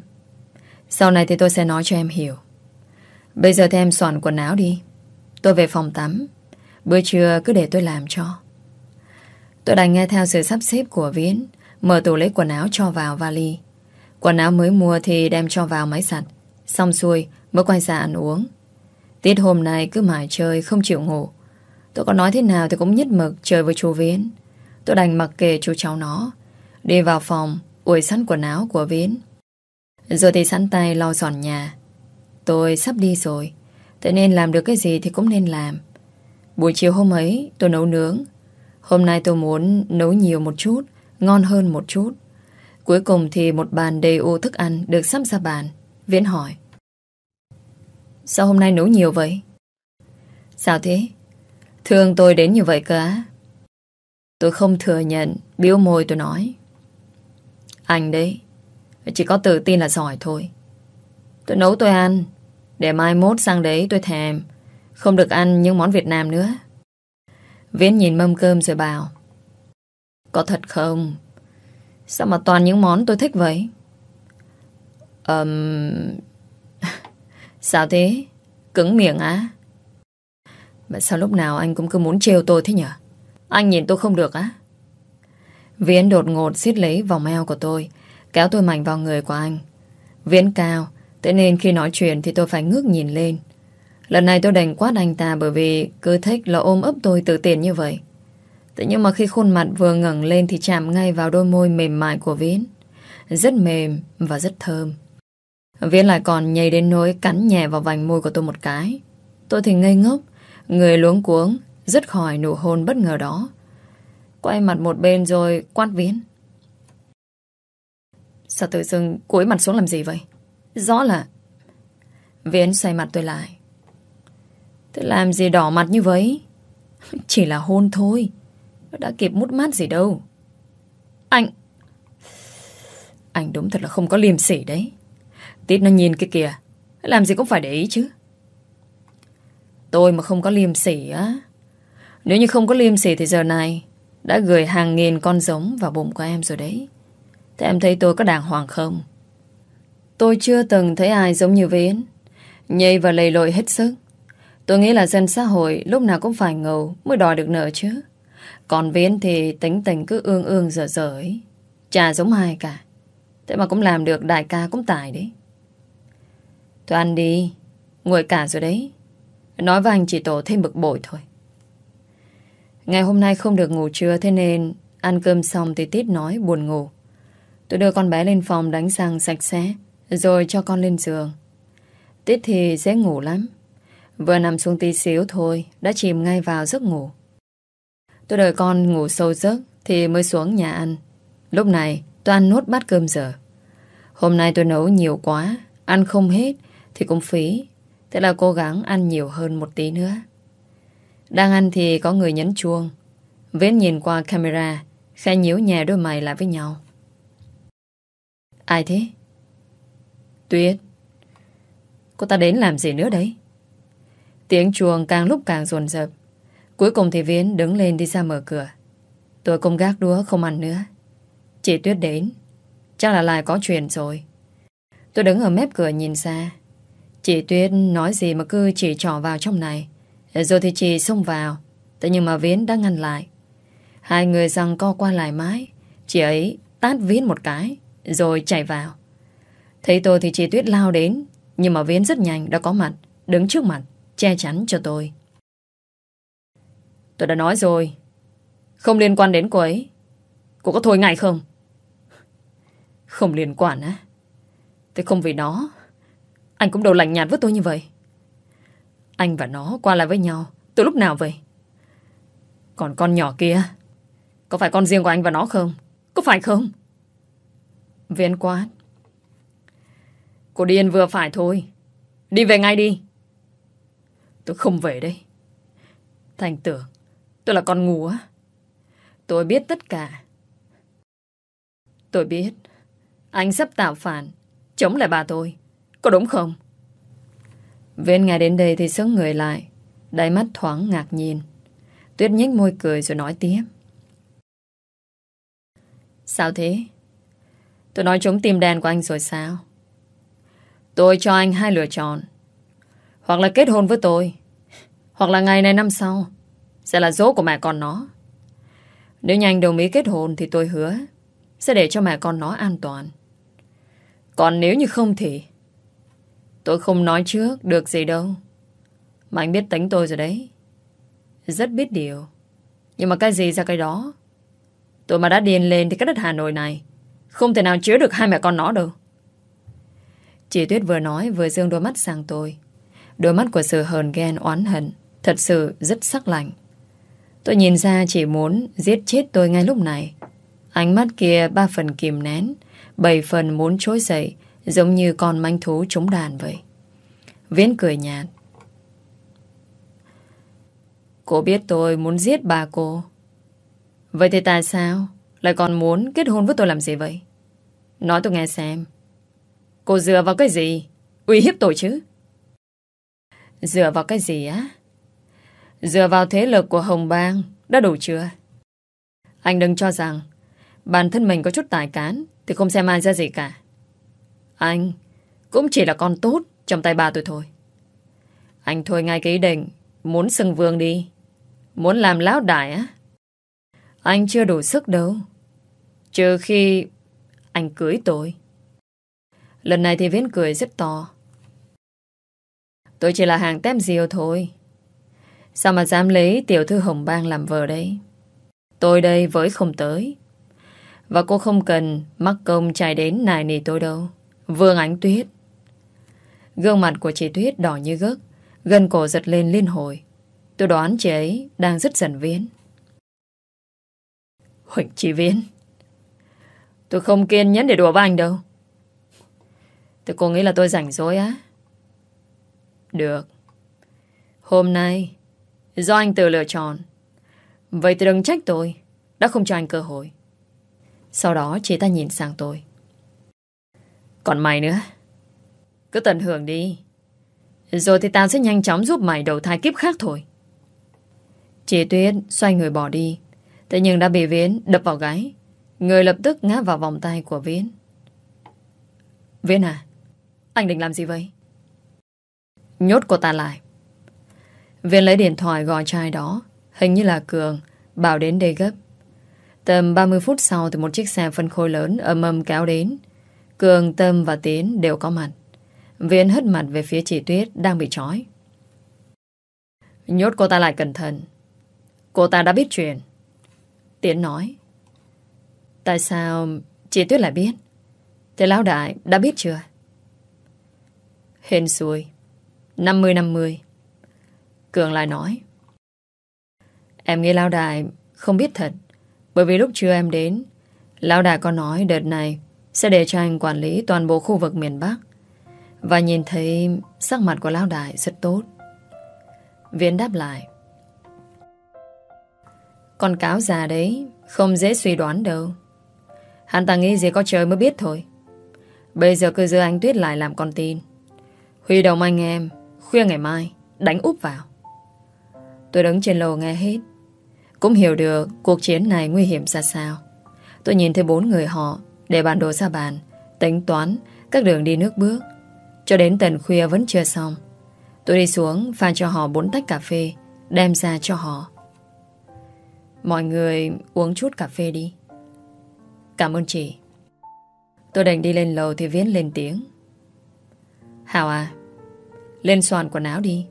Sau này thì tôi sẽ nói cho em hiểu. Bây giờ thì em soạn quần áo đi. Tôi về phòng tắm. Bữa trưa cứ để tôi làm cho. Tôi đành nghe theo sự sắp xếp của Viễn, Mở tủ lấy quần áo cho vào vali. Quần áo mới mua thì đem cho vào máy giặt Xong xuôi, mới quay ra ăn uống. Tiết hôm nay cứ mãi chơi, Không chịu ngủ. Tôi có nói thế nào thì cũng nhất mực chơi với chú Viễn. Tôi đành mặc kệ chú cháu nó. Đi vào phòng, Ủi sẵn quần áo của Viễn. Rồi thì sẵn tay lau dọn nhà. Tôi sắp đi rồi. Thế nên làm được cái gì thì cũng nên làm. Buổi chiều hôm ấy, tôi nấu nướng. Hôm nay tôi muốn nấu nhiều một chút, Ngon hơn một chút. Cuối cùng thì một bàn đầy ô thức ăn Được sắp ra bàn, Viễn hỏi. Sao hôm nay nấu nhiều vậy? Sao thế? Thương tôi đến như vậy cơ á? Tôi không thừa nhận, Biếu môi tôi nói. Anh đấy, Chỉ có tự tin là giỏi thôi. Tôi nấu tôi ăn, Để mai mốt sang đấy tôi thèm. Không được ăn những món Việt Nam nữa. Viễn nhìn mâm cơm rồi bảo, Có thật không? Sao mà toàn những món tôi thích vậy? Ờm um... [LAUGHS] Sao thế? Cứng miệng á? Mà sao lúc nào anh cũng cứ muốn trêu tôi thế nhở? Anh nhìn tôi không được á. Viễn đột ngột xiết lấy vòng eo của tôi, Kéo tôi mạnh vào người của anh. Viễn cao, Thế nên khi nói chuyện thì tôi phải ngước nhìn lên. Lần này tôi đành quát anh ta bởi vì cứ thích là ôm ấp tôi tự tiền như vậy. Thế nhưng mà khi khuôn mặt vừa ngẩng lên thì chạm ngay vào đôi môi mềm mại của Viễn. Rất mềm và rất thơm. Viễn lại còn nhảy đến nỗi cắn nhẹ vào vành môi của tôi một cái. Tôi thì ngây ngốc, người luống cuống, rất khỏi nụ hôn bất ngờ đó. Quay mặt một bên rồi quát Viễn. Sao tự dưng cúi mặt xuống làm gì vậy? Rõ là... Viễn xoay mặt tôi lại. Thế làm gì đỏ mặt như vậy? Chỉ là hôn thôi. Đã kịp mút mát gì đâu. Anh... Anh đúng thật là không có liềm sỉ đấy. Tít nó nhìn cái kìa. Làm gì cũng phải để ý chứ. Tôi mà không có liềm sỉ á. Nếu như không có liềm sỉ thì giờ này đã gửi hàng nghìn con giống vào bụng của em rồi đấy. Thế em thấy tôi có đàng hoàng không? Tôi chưa từng thấy ai giống như Viễn. Nhây và lầy lội hết sức. Tôi nghĩ là dân xã hội lúc nào cũng phải ngầu mới đòi được nợ chứ. Còn Viễn thì tính tình cứ ương ương dở dở ấy. Chả giống ai cả. Thế mà cũng làm được đại ca cũng tài đấy. Thôi ăn đi. Nguội cả rồi đấy. Nói với anh chỉ tổ thêm bực bội thôi. Ngày hôm nay không được ngủ trưa thế nên ăn cơm xong thì Tít nói buồn ngủ. Tôi đưa con bé lên phòng đánh răng sạch sẽ, rồi cho con lên giường. Tít thì dễ ngủ lắm. Vừa nằm xuống tí xíu thôi, Đã chìm ngay vào giấc ngủ. Tôi đợi con ngủ sâu giấc Thì mới xuống nhà ăn. Lúc này, tôi ăn nốt bát cơm giờ. Hôm nay tôi nấu nhiều quá, Ăn không hết thì cũng phí, Thế là cố gắng ăn nhiều hơn một tí nữa. Đang ăn thì có người nhấn chuông. Vết nhìn qua camera, khe nhíu nhà đôi mày lại với nhau. Ai thế? Tuyết. Cô ta đến làm gì nữa đấy? Tiếng chuông càng lúc càng rồn rập. Cuối cùng thì Viễn đứng lên đi ra mở cửa. Tôi công gác đúa không ăn nữa. Chị Tuyết đến. Chắc là lại có chuyện rồi. Tôi đứng ở mép cửa nhìn xa Chị Tuyết nói gì mà cứ chỉ trỏ vào trong này. Rồi thì chị xông vào. Thế nhưng mà Viễn đã ngăn lại. Hai người rằng co qua lại mái Chị ấy tát Viễn một cái, Rồi chạy vào. Thấy tôi thì chị Tuyết lao đến. Nhưng mà Viễn rất nhanh, đã có mặt, Đứng trước mặt. Che chắn cho tôi. Tôi đã nói rồi. Không liên quan đến cô ấy. Cô có thôi ngại không? Không liên quan á. Thế không vì nó, Anh cũng đầu lạnh nhạt với tôi như vậy. Anh và nó qua lại với nhau Từ lúc nào vậy? Còn con nhỏ kia, Có phải con riêng của anh và nó không? Có phải không? Viên quát. Cô điên vừa phải thôi. Đi về ngay đi. Tôi không về đây. Thành tưởng, Tôi là con ngu á. Tôi biết tất cả. Tôi biết, Anh sắp tạo phản, Chống lại bà tôi. Có đúng không? Viên nghe đến đây thì sững người lại, Đáy mắt thoáng ngạc nhiên. Tuyết nhếch môi cười rồi nói tiếp. Sao thế? Tôi nói trúng tim đen của anh rồi sao? Tôi cho anh hai lựa chọn. Hoặc là kết hôn với tôi. Hoặc là ngày này năm sau, Sẽ là dỗ của mẹ con nó. Nếu nhanh đồng ý kết hôn Thì tôi hứa, Sẽ để cho mẹ con nó an toàn. Còn nếu như không thì, Tôi không nói trước được gì đâu. Mà anh biết tính tôi rồi đấy. Rất biết điều. Nhưng mà cái gì ra cái đó? Tôi mà đã điên lên thì cái đất Hà Nội này Không thể nào chứa được hai mẹ con nó đâu. Chị Tuyết vừa nói vừa dương đôi mắt sang tôi. Đôi mắt của sự hờn ghen oán hận, Thật sự rất sắc lạnh Tôi nhìn ra chỉ muốn giết chết tôi ngay lúc này. Ánh mắt kia ba phần kìm nén, Bảy phần muốn trối dậy, Giống như con manh thú trúng đàn vậy. Viễn cười nhạt. Cô biết tôi muốn giết bà cô. Vậy thì tại sao Lại còn muốn kết hôn với tôi làm gì vậy? Nói tôi nghe xem. Cô dựa vào cái gì? Uy hiếp tôi chứ? Dựa vào cái gì á? Dựa vào thế lực của Hồng Bang, Đã đủ chưa? Anh đừng cho rằng Bản thân mình có chút tài cán Thì không xem ai ra gì cả. Anh cũng chỉ là con tốt Trong tay bà tôi thôi. Anh thôi ngay cái ý định Muốn xưng vương đi. Muốn làm lão đại á. Anh chưa đủ sức đâu. Trừ khi Anh cưới tôi. Lần này thì Viễn cười rất to. Tôi chỉ là hàng tép diều thôi. Sao mà dám lấy tiểu thư Hồng Bang làm vợ đấy? Tôi đây với không tới. Và cô không cần mắc công chạy đến nài nỉ tôi đâu. Vương Ánh Tuyết. Gương mặt của chị Tuyết đỏ như gấc Gần cổ giật lên liên hồi. Tôi đoán chị ấy đang rất giận Viễn. Huỳnh chị Viễn. Tôi không kiên nhẫn để đùa với anh đâu. Tôi cô nghĩ là tôi rảnh rỗi á. Được. Hôm nay, Do anh tự lựa chọn. Vậy thì đừng trách tôi, Đã không cho anh cơ hội. Sau đó chị ta nhìn sang tôi. Còn mày nữa, Cứ tận hưởng đi. Rồi thì tao sẽ nhanh chóng giúp mày đầu thai kiếp khác thôi. Chị Tuyết xoay người bỏ đi, Thế nhưng đã bị Viễn đập vào gáy. Người lập tức ngã vào vòng tay của Viễn. Viễn à Anh định làm gì vậy? Nhốt cô ta lại. Viên lấy điện thoại gọi trai đó Hình như là Cường Bảo đến đây gấp. Tầm 30 phút sau thì một chiếc xe phân khối lớn ầm ầm kéo đến. Cường, Tâm và Tiến đều có mặt. Viên hất mặt về phía chị Tuyết Đang bị trói. Nhốt cô ta lại cẩn thận. Cô ta đã biết chuyện. Tiến nói. Tại sao chị Tuyết lại biết? Thế Lão Đại đã biết chưa? Hên xui. 50-50 Cường lại nói Em nghĩ Lão Đại không biết thật. Bởi vì lúc trưa em đến, Lão Đại có nói đợt này sẽ để cho anh quản lý toàn bộ khu vực miền Bắc. Và nhìn thấy sắc mặt của Lão Đại rất tốt. Viễn đáp lại. Con cáo già đấy không dễ suy đoán đâu. Hắn ta nghĩ gì có trời mới biết thôi. Bây giờ cứ giữ anh Tuyết lại làm con tin. Huy động anh em, khuya ngày mai, đánh úp vào. Tôi đứng trên lầu nghe hết. Cũng hiểu được cuộc chiến này nguy hiểm ra sao. Tôi nhìn thấy bốn người họ để bản đồ ra bàn, tính toán các đường đi nước bước. Cho đến tận khuya vẫn chưa xong. Tôi đi xuống pha cho họ bốn tách cà phê, đem ra cho họ. Mọi người uống chút cà phê đi. Cảm ơn chị. Tôi đành đi lên lầu thì Viễn lên tiếng. Hào à, lên soạn quần áo đi.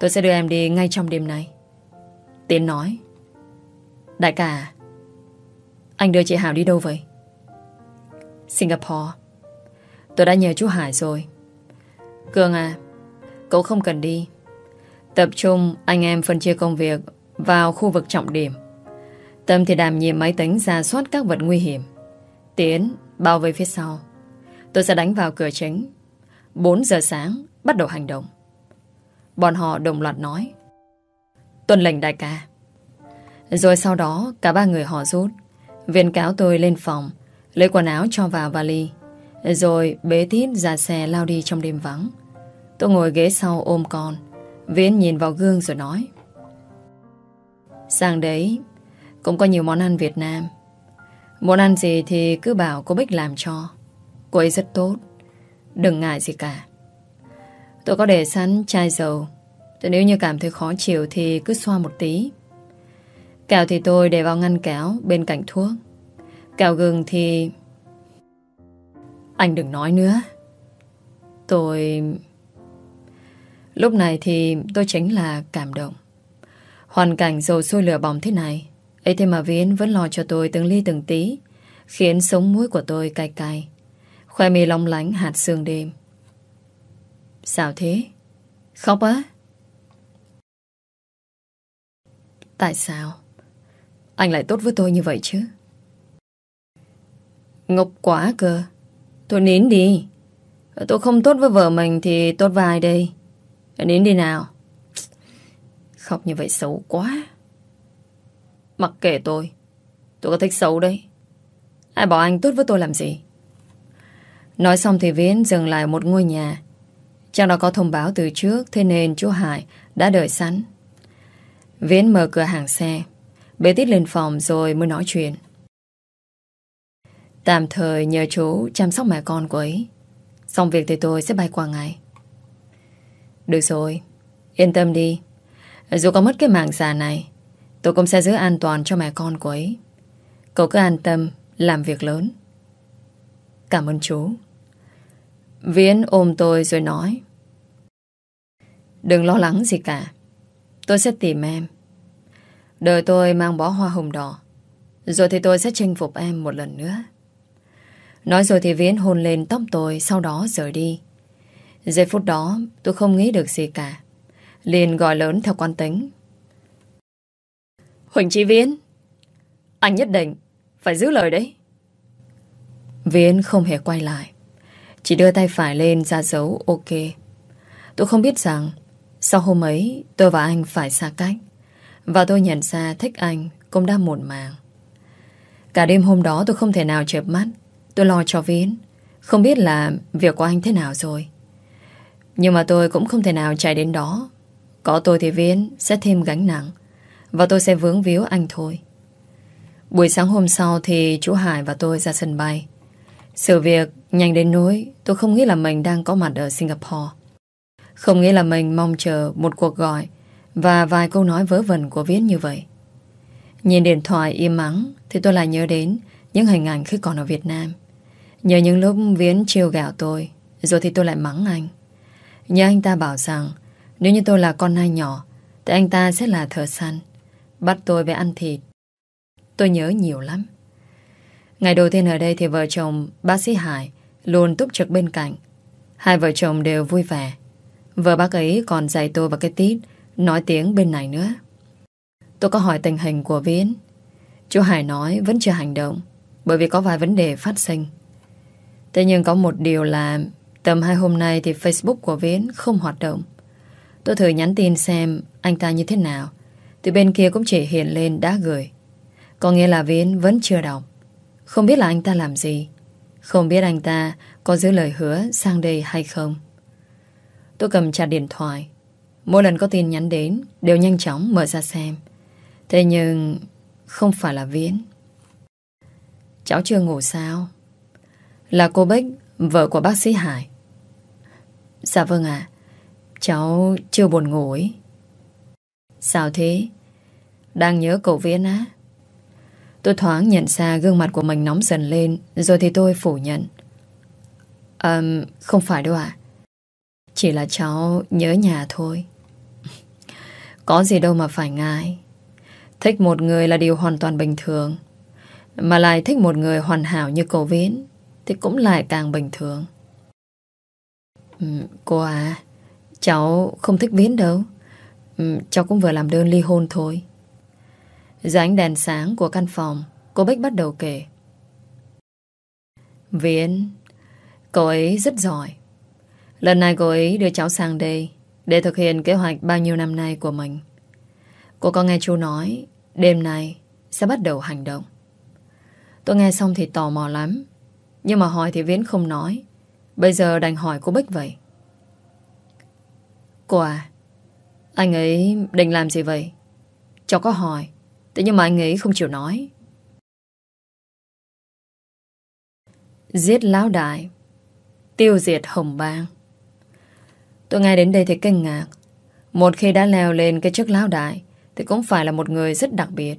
Tôi sẽ đưa em đi ngay trong đêm nay. Tiến nói. Đại ca Anh đưa chị Hảo đi đâu vậy? Singapore. Tôi đã nhờ chú Hải rồi. Cường à, cậu không cần đi. Tập trung anh em phân chia công việc vào khu vực trọng điểm. Tâm thì đảm nhiệm máy tính ra soát các vật nguy hiểm. Tiến bao vây phía sau. Tôi sẽ đánh vào cửa chính. 4 giờ sáng bắt đầu hành động. Bọn họ đồng loạt nói. Tuân lệnh đại ca. Rồi sau đó cả ba người họ rút. Viên cáo tôi lên phòng, lấy quần áo cho vào vali. Rồi bế tít ra xe lao đi trong đêm vắng. Tôi ngồi ghế sau ôm con. Viễn nhìn vào gương rồi nói. Sang đấy cũng có nhiều món ăn Việt Nam. Muốn ăn gì thì cứ bảo cô Bích làm cho. Cô ấy rất tốt. Đừng ngại gì cả. Tôi có để sẵn chai dầu. Tôi nếu như cảm thấy khó chịu thì cứ xoa một tí. Kẹo thì tôi để vào ngăn kéo bên cạnh thuốc. Kẹo gừng thì... Anh đừng nói nữa. Tôi... Lúc này thì tôi chính là cảm động. Hoàn cảnh dầu sôi lửa bỏng thế này, ấy thế mà Viễn vẫn lo cho tôi từng ly từng tí, Khiến sống mũi của tôi cay cay Khoe mi long lánh hạt sương đêm Sao thế? Khóc á? Tại sao? Anh lại tốt với tôi như vậy chứ? Ngốc quá cơ Tôi nín đi Tôi không tốt với vợ mình thì tốt với ai đây? Nín đi nào Khóc như vậy xấu quá Mặc kệ tôi Tôi có thích xấu đấy Ai bảo anh tốt với tôi làm gì Nói xong thì Viễn dừng lại một ngôi nhà Chẳng đó có thông báo từ trước, Thế nên chú Hải đã đợi sẵn. Viễn mở cửa hàng xe. Bế tít lên phòng rồi mới nói chuyện. Tạm thời nhờ chú chăm sóc mẹ con của ấy. Xong việc thì tôi sẽ bay qua ngày Được rồi. Yên tâm đi. Dù có mất cái mạng già này, Tôi cũng sẽ giữ an toàn cho mẹ con của ấy. Cậu cứ an tâm, Làm việc lớn. Cảm ơn chú. Viễn ôm tôi rồi nói. Đừng lo lắng gì cả. Tôi sẽ tìm em. Đời tôi mang bó hoa hồng đỏ. Rồi thì tôi sẽ chinh phục em một lần nữa. Nói rồi thì Viễn hôn lên tóc tôi, Sau đó rời đi. Giây phút đó, tôi không nghĩ được gì cả. Liền gọi lớn theo quan tính. Huỳnh Chi Viễn, Anh nhất định Phải giữ lời đấy. Viễn không hề quay lại, Chỉ đưa tay phải lên ra dấu ok Tôi không biết rằng sau hôm ấy, tôi và anh phải xa cách. Và tôi nhận ra thích anh Cũng đã muộn màng. Cả đêm hôm đó tôi không thể nào chợp mắt. Tôi lo cho Viễn Không biết là việc của anh thế nào rồi. Nhưng mà tôi cũng không thể nào chạy đến đó. Có tôi thì Viễn sẽ thêm gánh nặng. Và tôi sẽ vướng víu anh thôi. Buổi sáng hôm sau Thì chú Hải và tôi ra sân bay. Sự việc nhanh đến nỗi Tôi không nghĩ là mình đang có mặt ở Singapore. Không nghĩ là mình mong chờ Một cuộc gọi Và vài câu nói vớ vẩn của Viễn như vậy. Nhìn điện thoại im mắng Thì tôi lại nhớ đến Những hình ảnh khi còn ở Việt Nam. Nhờ những lúc Viễn chiêu gạo tôi, Rồi thì tôi lại mắng anh. Nhớ anh ta bảo rằng Nếu như tôi là con nai nhỏ, Thì anh ta sẽ là thợ săn, Bắt tôi về ăn thịt. Tôi nhớ nhiều lắm. Ngày đầu tiên ở đây thì vợ chồng bác sĩ Hải Luôn túc trực bên cạnh. Hai vợ chồng đều vui vẻ. Vợ bác ấy còn dạy tôi và cái tít, Nói tiếng bên này nữa. Tôi có hỏi tình hình của Viễn. Chú Hải nói vẫn chưa hành động, Bởi vì có vài vấn đề phát sinh. Thế nhưng có một điều là Tầm hai hôm nay thì Facebook của Viễn không hoạt động. Tôi thử nhắn tin xem Anh ta như thế nào, Thì bên kia cũng chỉ hiện lên đã gửi. Có nghĩa là Viễn vẫn chưa đọc. Không biết là anh ta làm gì. Không biết anh ta có giữ lời hứa sang đây hay không. Tôi cầm chặt điện thoại. Mỗi lần có tin nhắn đến Đều nhanh chóng mở ra xem. Thế nhưng không phải là Viễn. Cháu chưa ngủ sao? Là cô Bích Vợ của bác sĩ Hải. Dạ vâng ạ. Cháu chưa buồn ngủ ấy. Sao thế? Đang nhớ cậu Viễn á. Tôi thoáng nhận ra gương mặt của mình nóng dần lên Rồi thì tôi phủ nhận. Um, không phải đâu ạ. Chỉ là cháu nhớ nhà thôi. Có gì đâu mà phải ngại. Thích một người là điều hoàn toàn bình thường. Mà lại thích một người hoàn hảo như cô Viễn Thì cũng lại càng bình thường. Ừ, Cô à Cháu không thích Viễn đâu. Ừ, Cháu cũng vừa làm đơn ly hôn thôi. Dưới ánh đèn sáng của căn phòng Cô Bích bắt đầu kể. Viễn Cô ấy rất giỏi. Lần này cô ấy đưa cháu sang đây Để thực hiện kế hoạch bao nhiêu năm nay của mình. Cô có nghe chú nói, Đêm nay sẽ bắt đầu hành động. Tôi nghe xong thì tò mò lắm, Nhưng mà hỏi thì Viễn không nói. Bây giờ đành hỏi cô Bích vậy. Cô à Anh ấy định làm gì vậy? Cháu có hỏi, Thế nhưng mà anh ấy không chịu nói. Giết lão đại, Tiêu diệt hồng bang. Tôi nghe đến đây thì kinh ngạc. Một khi đã leo lên cái chức lão đại Thì cũng phải là một người rất đặc biệt.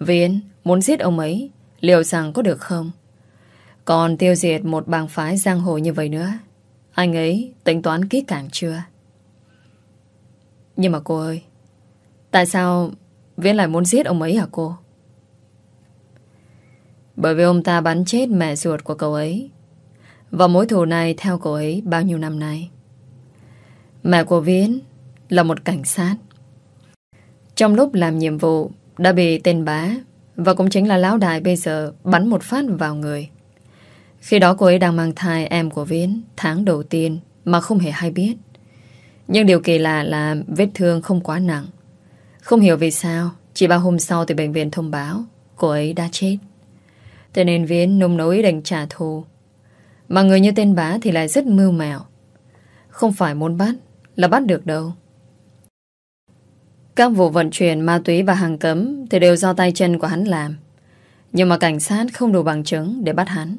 Viễn muốn giết ông ấy, Liệu rằng có được không? Còn tiêu diệt một bang phái giang hồ như vậy nữa, Anh ấy tính toán kỹ càng chưa? Nhưng mà cô ơi, Tại sao Viễn lại muốn giết ông ấy hả cô? Bởi vì ông ta bắn chết mẹ ruột của cậu ấy. Và mối thù này theo cậu ấy bao nhiêu năm nay? Mẹ của Viễn là một cảnh sát. Trong lúc làm nhiệm vụ đã bị tên bá và cũng chính là lão đại bây giờ bắn một phát vào người. Khi đó cô ấy đang mang thai em của Viễn tháng đầu tiên mà không hề hay biết. Nhưng điều kỳ lạ là vết thương không quá nặng. Không hiểu vì sao, chỉ ba hôm sau thì bệnh viện thông báo cô ấy đã chết. Thế nên Viễn nung nấu ý định trả thù. Mà người như tên bá thì lại rất mưu mẹo Không phải muốn bắt là bắt được đâu. Các vụ vận chuyển ma túy và hàng cấm thì đều do tay chân của hắn làm. Nhưng mà cảnh sát không đủ bằng chứng để bắt hắn.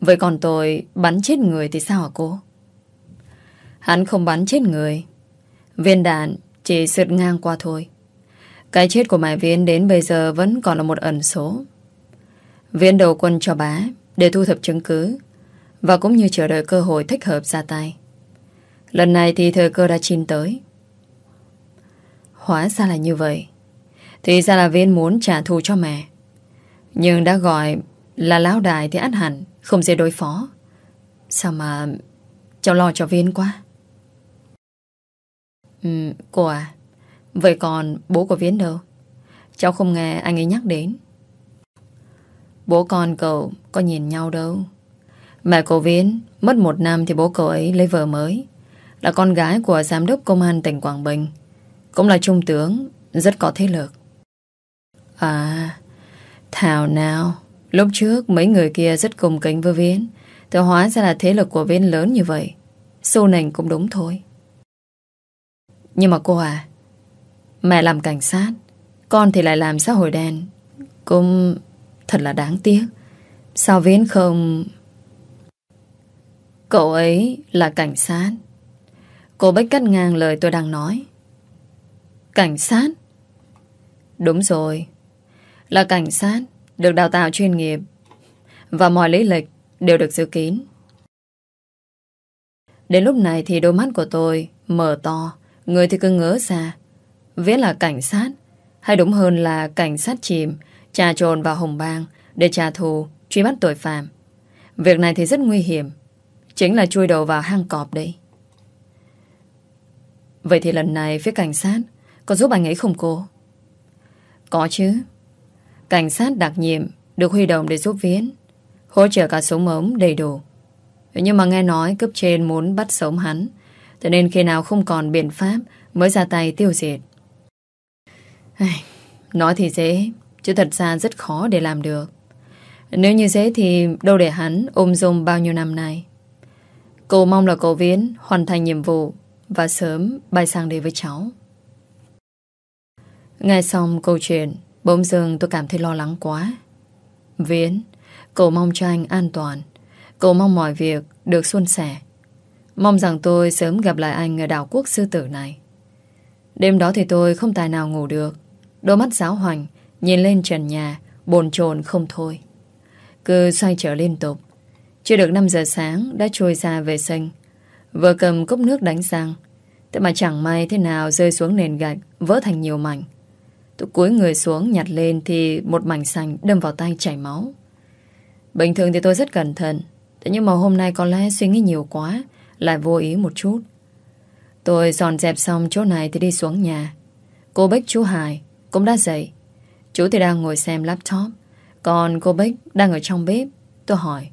Vậy còn tôi bắn chết người thì sao hả cô? Hắn không bắn chết người. Viên đạn chỉ sượt ngang qua thôi. Cái chết của Mai Viên đến bây giờ vẫn còn là một ẩn số. Viên đầu quân cho bá để thu thập chứng cứ và cũng như chờ đợi cơ hội thích hợp ra tay. Lần này thì thời cơ đã chín tới. Hóa ra là như vậy. Thì ra là Viên muốn trả thù cho mẹ. Nhưng đã gọi là lão đại thì át hẳn không dễ đối phó. Sao mà cháu lo cho Viên quá. Ừ, cô à, vậy còn bố của Viên đâu? Cháu không nghe anh ấy nhắc đến. Bố con cậu có nhìn nhau đâu. Mẹ cậu Viên mất một năm thì bố cậu ấy lấy vợ mới. Là con gái của giám đốc công an tỉnh Quảng Bình. Cũng là trung tướng, Rất có thế lực. À Thảo nào. Lúc trước mấy người kia rất cùng kính với Viễn. Thế hóa ra là thế lực của Viễn lớn như vậy. Xô nành cũng đúng thôi. Nhưng mà cô à Mẹ làm cảnh sát, Con thì lại làm xã hội đen. Cũng thật là đáng tiếc. Sao Viễn không? Cậu ấy là cảnh sát. Cô Bách cắt ngang lời tôi đang nói. Cảnh sát? Đúng rồi. Là cảnh sát, được đào tạo chuyên nghiệp. Và mọi lý lịch đều được giữ kín. Đến lúc này thì đôi mắt của tôi mở to, người thì cứ ngỡ ra. Viết là cảnh sát, hay đúng hơn là cảnh sát chìm, trà trồn vào hồng bang để trả thù, truy bắt tội phạm. Việc này thì rất nguy hiểm. Chính là chui đầu vào hang cọp đấy. Vậy thì lần này phía cảnh sát Có giúp anh ấy không cô? Có chứ. Cảnh sát đặc nhiệm được huy động để giúp Viễn. Hỗ trợ cả sống ống đầy đủ. Nhưng mà nghe nói cấp trên muốn bắt sống hắn. thế nên khi nào không còn biện pháp mới ra tay tiêu diệt. Nói thì dễ, chứ thật ra rất khó để làm được. Nếu như thế thì đâu để hắn ôm dung bao nhiêu năm nay. Cô mong là cậu Viễn hoàn thành nhiệm vụ và sớm bay sang đây với cháu. Nghe xong câu chuyện, bỗng dưng tôi cảm thấy lo lắng quá. Viễn, cậu mong cho anh an toàn. Cậu mong mọi việc được suôn sẻ. Mong rằng tôi sớm gặp lại anh ở đảo quốc sư tử này. Đêm đó thì tôi không tài nào ngủ được. Đôi mắt giáo hoành, nhìn lên trần nhà, bồn chồn không thôi. Cứ xoay trở liên tục. Chưa được 5 giờ sáng đã trôi ra về sân. Vừa cầm cốc nước đánh sang Thế mà chẳng may thế nào rơi xuống nền gạch, vỡ thành nhiều mảnh. Tôi cúi người xuống nhặt lên thì một mảnh xanh đâm vào tay chảy máu. Bình thường thì tôi rất cẩn thận. Thế nhưng mà hôm nay có lẽ suy nghĩ nhiều quá, lại vô ý một chút. Tôi dọn dẹp xong chỗ này thì đi xuống nhà. Cô Bích chú Hải cũng đã dậy. Chú thì đang ngồi xem laptop. Còn cô Bích đang ở trong bếp. Tôi hỏi.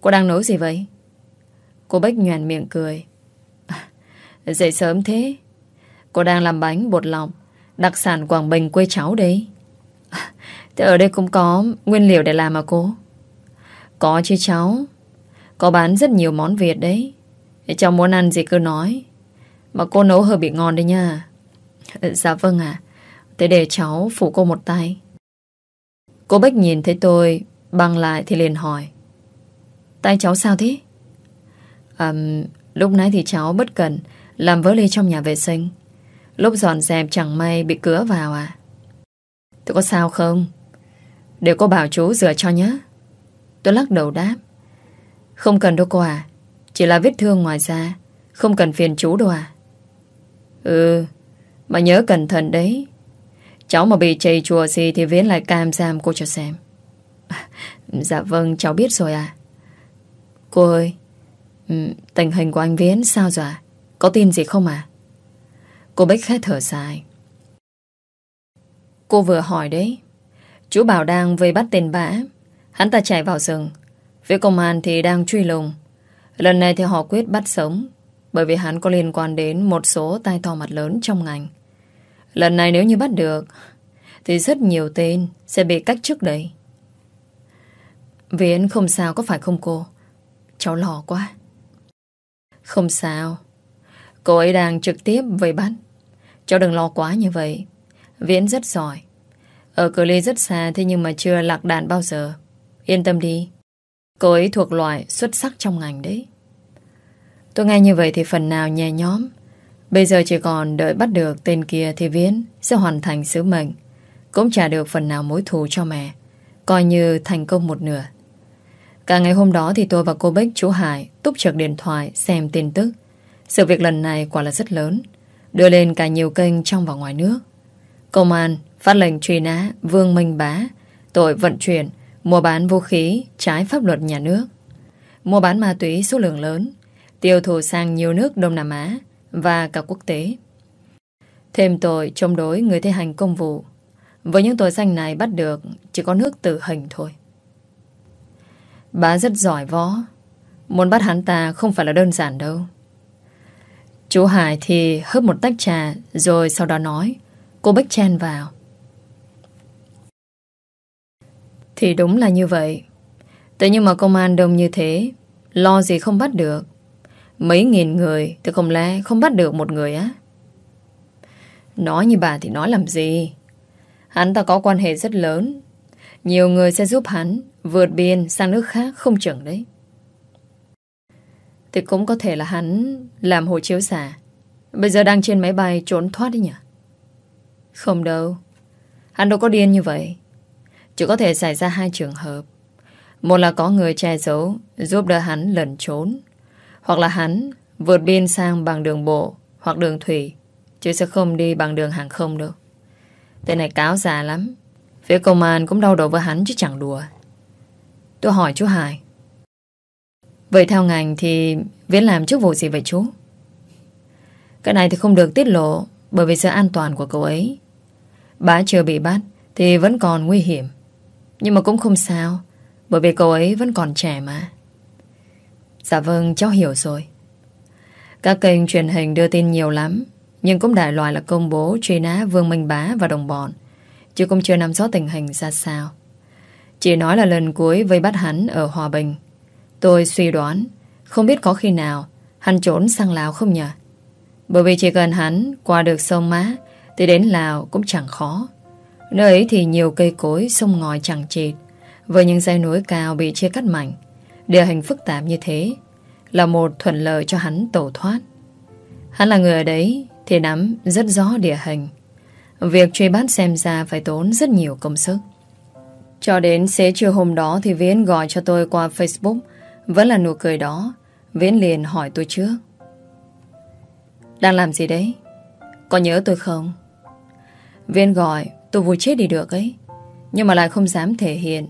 Cô đang nấu gì vậy? Cô Bích nhoàn miệng cười. [LAUGHS] dậy sớm thế. Cô đang làm bánh bột lọc. Đặc sản Quảng Bình quê cháu đấy. [LAUGHS] Thế ở đây cũng có nguyên liệu để làm mà cô? Có chứ cháu. Có bán rất nhiều món Việt đấy. Cháu muốn ăn gì cứ nói. Mà cô nấu hơi bị ngon đấy nha. [LAUGHS] Dạ vâng ạ. Thế để cháu phụ cô một tay. Cô Bách nhìn thấy tôi băng lại thì liền hỏi. Tay cháu sao thế? À, lúc nãy thì cháu bất cần làm vỡ ly trong nhà vệ sinh. Lúc dọn dẹp chẳng may bị cửa vào à? Tôi có sao không? Để cô bảo chú rửa cho nhé. Tôi lắc đầu đáp. Không cần đâu cô à. Chỉ là vết thương ngoài da. Không cần phiền chú đâu à. Ừ, mà nhớ cẩn thận đấy. Cháu mà bị chày chùa gì thì Viễn lại cam giam cô cho xem. [LAUGHS] dạ vâng, cháu biết rồi à. Cô ơi, ừ, tình hình của anh Viễn sao rồi à? Có tin gì không à? Cô Bích khẽ thở dài. Cô vừa hỏi đấy. Chú Bảo đang vây bắt tên bã. Hắn ta chạy vào rừng. Phía công an thì đang truy lùng. Lần này thì họ quyết bắt sống. Bởi vì hắn có liên quan đến một số tai to mặt lớn trong ngành. Lần này nếu như bắt được thì rất nhiều tên sẽ bị cách trước đấy. Viễn không sao có phải không cô? Cháu lo quá. Không sao. Cô ấy đang trực tiếp vây bắt. Cháu đừng lo quá như vậy. Viễn rất giỏi. Ở cờ ly rất xa thế nhưng mà chưa lạc đàn bao giờ. Yên tâm đi. Cô ấy thuộc loại xuất sắc trong ngành đấy. Tôi nghe như vậy thì phần nào nhẹ nhóm. Bây giờ chỉ còn đợi bắt được tên kia thì Viễn sẽ hoàn thành sứ mệnh. Cũng trả được phần nào mối thù cho mẹ. Coi như thành công một nửa. Cả ngày hôm đó thì tôi và cô Bích, chú Hải túc trực điện thoại xem tin tức. Sự việc lần này quả là rất lớn. Đưa lên cả nhiều kênh trong và ngoài nước. Công an phát lệnh truy nã Vương Minh Bá tội vận chuyển, mua bán vũ khí trái pháp luật nhà nước. Mua bán ma túy số lượng lớn, tiêu thụ sang nhiều nước Đông Nam Á và cả quốc tế. Thêm tội chống đối người thi hành công vụ. Với những tội danh này bắt được chỉ có nước tử hình thôi. Bá rất giỏi võ. Muốn bắt hắn ta không phải là đơn giản đâu. Chú Hải thì hớp một tách trà, rồi sau đó nói, cô Bách chen vào. Thì đúng là như vậy. Thế nhưng mà công an đông như thế, lo gì không bắt được. Mấy nghìn người, thì không lẽ không bắt được một người á? Nói như bà thì nói làm gì? Hắn ta có quan hệ rất lớn. Nhiều người sẽ giúp hắn vượt biên sang nước khác không chừng đấy. Thì cũng có thể là hắn làm hồ chiếu giả. Bây giờ đang trên máy bay trốn thoát đi nhỉ? Không đâu. Hắn đâu có điên như vậy. Chỉ có thể xảy ra hai trường hợp. Một là có người che giấu, giúp đỡ hắn lẩn trốn. Hoặc là hắn vượt biên sang bằng đường bộ hoặc đường thủy, chứ sẽ không đi bằng đường hàng không đâu. Tên này cáo già lắm. Phía công an cũng đau đầu với hắn chứ chẳng đùa. Tôi hỏi chú Hải. Vậy theo ngành thì Viễn làm chức vụ gì vậy chú? Cái này thì không được tiết lộ Bởi vì sự an toàn của cậu ấy. Bá chưa bị bắt Thì vẫn còn nguy hiểm. Nhưng mà cũng không sao, Bởi vì cậu ấy vẫn còn trẻ mà. Dạ vâng cháu hiểu rồi. Các kênh truyền hình đưa tin nhiều lắm, Nhưng cũng đại loại là công bố Truy nã Vương Minh Bá và đồng bọn, Chứ cũng chưa nắm rõ tình hình ra sao. Chỉ nói là lần cuối Vây bắt hắn ở Hòa Bình. Tôi suy đoán, Không biết có khi nào Hắn trốn sang Lào không nhỉ? Bởi vì chỉ cần hắn qua được sông Má Thì đến Lào cũng chẳng khó. Nơi ấy thì nhiều cây cối, Sông ngòi chẳng chịt. Với những dãy núi cao bị chia cắt mạnh Địa hình phức tạp như thế Là một thuận lợi cho hắn tổ thoát. Hắn là người ở đấy Thì nắm rất rõ địa hình. Việc truy bắt xem ra phải tốn rất nhiều công sức. Cho đến xế trưa hôm đó Thì Viễn gọi cho tôi qua Facebook. Vẫn là nụ cười đó. Viễn liền hỏi tôi trước. Đang làm gì đấy? Có nhớ tôi không? Viễn gọi tôi vui chết đi được ấy. Nhưng mà lại không dám thể hiện.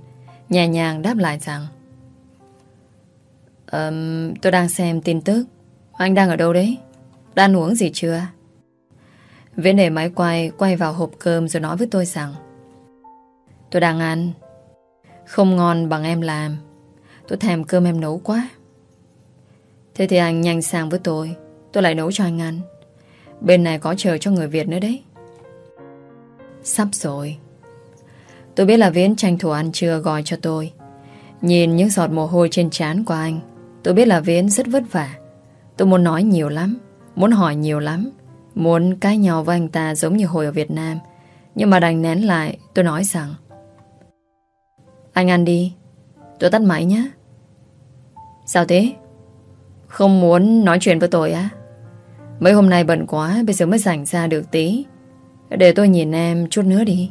Nhẹ nhàng đáp lại rằng um, Tôi đang xem tin tức. Anh đang ở đâu đấy? Đang uống gì chưa? Viễn để máy quay Quay vào hộp cơm rồi nói với tôi rằng Tôi đang ăn. Không ngon bằng em làm. Tôi thèm cơm em nấu quá. Thế thì anh nhanh sang với tôi. Tôi lại nấu cho anh ăn. Bên này có chờ cho người Việt nữa đấy. Sắp rồi. Tôi biết là Viễn tranh thủ ăn trưa gọi cho tôi. Nhìn những giọt mồ hôi trên trán của anh, Tôi biết là Viễn rất vất vả. Tôi muốn nói nhiều lắm, Muốn hỏi nhiều lắm, Muốn cãi nhau với anh ta giống như hồi ở Việt Nam. Nhưng mà đành nén lại, Tôi nói rằng anh ăn đi. Tôi tắt máy nhé Sao thế? Không muốn nói chuyện với tôi á? Mấy hôm nay bận quá, Bây giờ mới rảnh ra được tí. Để tôi nhìn em chút nữa đi.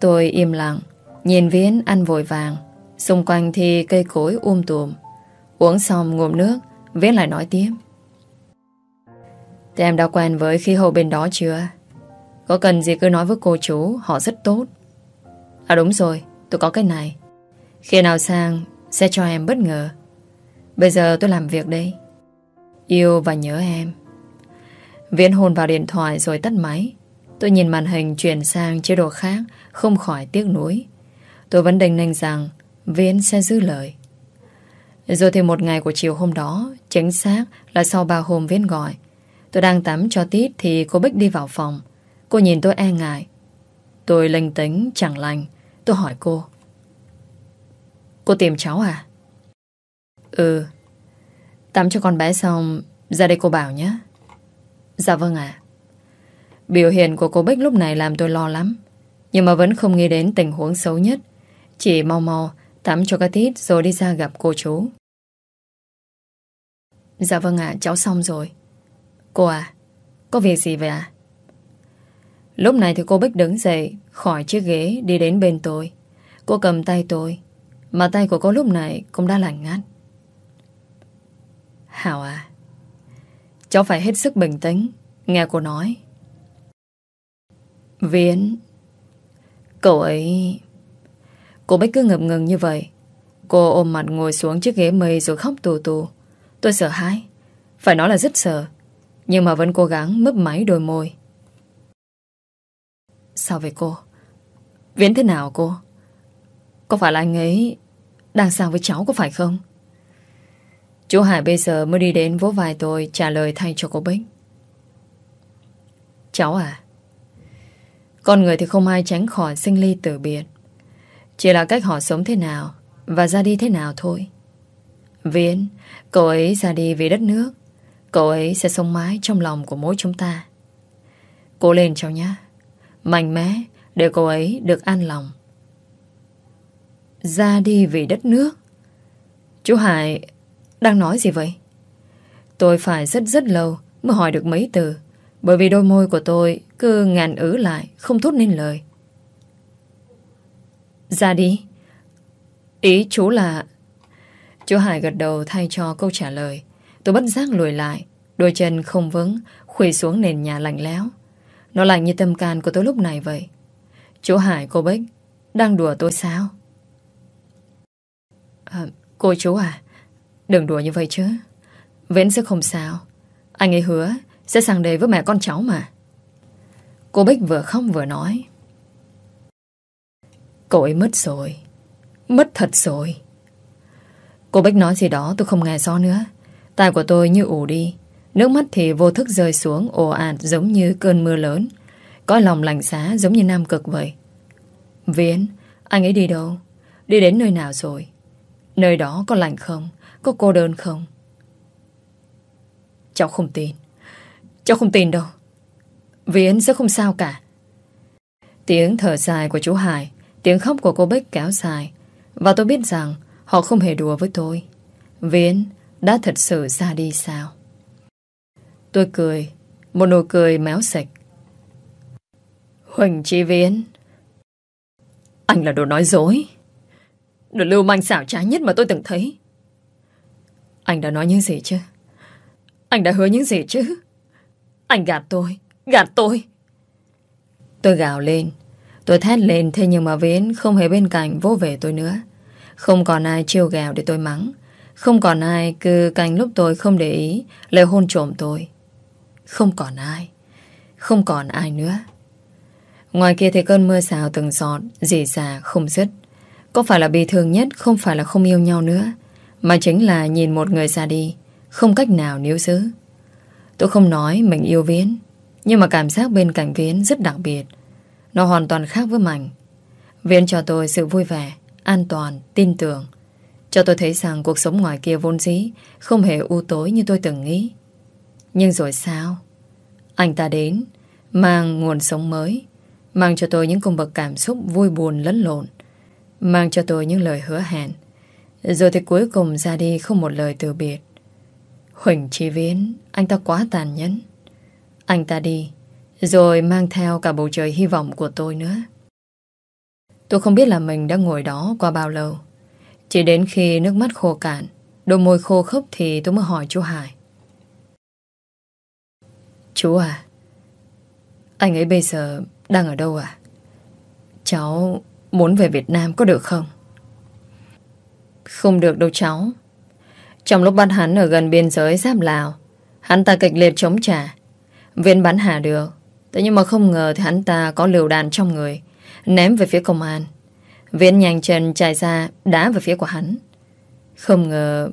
Tôi im lặng, Nhìn Viễn ăn vội vàng. Xung quanh thì cây cối um tùm. Uống xong ngụm nước, Viễn lại nói tiếp. Thế em đã quen với khí hậu bên đó chưa? Có cần gì cứ nói với cô chú, Họ rất tốt. À đúng rồi tôi có cái này. Khi nào sang, sẽ cho em bất ngờ. Bây giờ tôi làm việc đây. Yêu và nhớ em. Viễn hôn vào điện thoại rồi tắt máy. Tôi nhìn màn hình chuyển sang chế độ khác, Không khỏi tiếc nuối. Tôi vẫn định ninh rằng Viễn sẽ giữ lời. Rồi thì một ngày của chiều hôm đó, Chính xác là sau ba hôm Viễn gọi, Tôi đang tắm cho tít Thì cô Bích đi vào phòng. Cô nhìn tôi e ngại. Tôi linh tính chẳng lành. Tôi hỏi cô. Cô tìm cháu à? Ừ. Tắm cho con bé xong, Ra đây cô bảo nhé. Dạ vâng ạ. Biểu hiện của cô Bích lúc này làm tôi lo lắm. Nhưng mà vẫn không nghĩ đến tình huống xấu nhất. Chỉ mau mau Tắm cho cái tít rồi đi ra gặp cô chú. Dạ vâng ạ, cháu xong rồi. Cô à Có việc gì vậy à Lúc này thì cô Bích đứng dậy, Khỏi chiếc ghế, đi đến bên tôi. Cô cầm tay tôi, Mà tay của cô lúc này cũng đã lạnh ngắt. Hảo à Cháu phải hết sức bình tĩnh, Nghe cô nói. Viễn, Cậu ấy, Cô Bích cứ ngập ngừng như vậy. Cô ôm mặt ngồi xuống chiếc ghế mây rồi khóc tù tù. Tôi sợ hãi, Phải nói là rất sợ, Nhưng mà vẫn cố gắng mấp máy đôi môi. Sao về cô? Viễn thế nào cô? Có phải là anh ấy Đang sang với cháu có phải không? Chú Hải bây giờ mới đi đến vỗ vai tôi Trả lời thay cho cô Bích. Cháu à Con người thì không ai tránh khỏi sinh ly tử biệt. Chỉ là cách họ sống thế nào Và ra đi thế nào thôi. Viễn, Cậu ấy ra đi vì đất nước. Cậu ấy sẽ sống mãi trong lòng của mỗi chúng ta. Cố lên cháu nhé Mạnh mẽ Để cô ấy được an lòng. Ra đi vì đất nước. Chú Hải Đang nói gì vậy? Tôi phải rất rất lâu Mới hỏi được mấy từ, Bởi vì đôi môi của tôi cứ ngàn ứ lại, Không thốt nên lời. Ra đi. Ý chú là, Chú Hải gật đầu thay cho câu trả lời. Tôi bất giác lùi lại, Đôi chân không vững Khuỳ xuống nền nhà lạnh lẽo. Nó lạnh như tâm can của tôi lúc này vậy. Chú Hải cô Bích Đang đùa tôi sao? À, Cô chú à Đừng đùa như vậy chứ. Vẫn sẽ không sao. Anh ấy hứa Sẽ sang đây với mẹ con cháu mà. Cô Bích vừa khóc vừa nói. Cậu ấy mất rồi. Mất thật rồi. Cô Bích nói gì đó tôi không nghe rõ nữa. Tai của tôi như ủ đi. Nước mắt thì vô thức rơi xuống, ồ ạt giống như cơn mưa lớn. Có lòng lạnh giá giống như Nam Cực vậy. Viễn, Anh ấy đi đâu? Đi đến nơi nào rồi? Nơi đó có lạnh không? Có cô đơn không? Cháu không tin. Cháu không tin đâu. Viễn sẽ không sao cả? Tiếng thở dài của chú Hải, Tiếng khóc của cô Bích kéo dài. Và tôi biết rằng Họ không hề đùa với tôi. Viễn, đã thật sự ra đi sao? Tôi cười, Một nụ cười méo sạch. Huỳnh Chi Viễn. Anh là đồ nói dối. Đồ lưu manh xảo trá nhất mà tôi từng thấy. Anh đã nói những gì chứ? Anh đã hứa những gì chứ? Anh gạt tôi Gạt tôi. Tôi gào lên. Tôi thét lên, thế nhưng mà Viễn không hề bên cạnh vô về tôi nữa. Không còn ai chiêu gào để tôi mắng. Không còn ai cứ canh lúc tôi không để ý, lại hôn trộm tôi. Không còn ai. Không còn ai nữa. Ngoài kia thì cơn mưa xào từng giọt Dì già không dứt. Có phải là bị thương nhất Không phải là không yêu nhau nữa Mà chính là nhìn một người ra đi Không cách nào níu giữ. Tôi không nói mình yêu Viễn Nhưng mà cảm giác bên cạnh Viễn rất đặc biệt. Nó hoàn toàn khác với mảnh. Viễn cho tôi sự vui vẻ An toàn, tin tưởng. Cho tôi thấy rằng cuộc sống ngoài kia vốn dĩ Không hề u tối như tôi từng nghĩ. Nhưng rồi sao? Anh ta đến, Mang nguồn sống mới, Mang cho tôi những cung bậc cảm xúc vui buồn lẫn lộn, Mang cho tôi những lời hứa hẹn. Rồi thì cuối cùng ra đi không một lời từ biệt. Huỳnh Chi Viễn, Anh ta quá tàn nhẫn. Anh ta đi, Rồi mang theo cả bầu trời hy vọng của tôi nữa. Tôi không biết là mình đã ngồi đó qua bao lâu. Chỉ đến khi nước mắt khô cạn, Đôi môi khô khốc thì tôi mới hỏi chú Hải. Chú à Anh ấy bây giờ đang ở đâu à? Cháu muốn về Việt Nam có được không? Không được đâu cháu. Trong lúc bắt hắn ở gần biên giới giáp Lào, Hắn ta kịch liệt chống trả. Viên bắn hạ được, Thế nhưng mà không ngờ thì hắn ta có liều đạn trong người, Ném về phía công an. Viên nhanh chân chạy ra Đá về phía của hắn. Không ngờ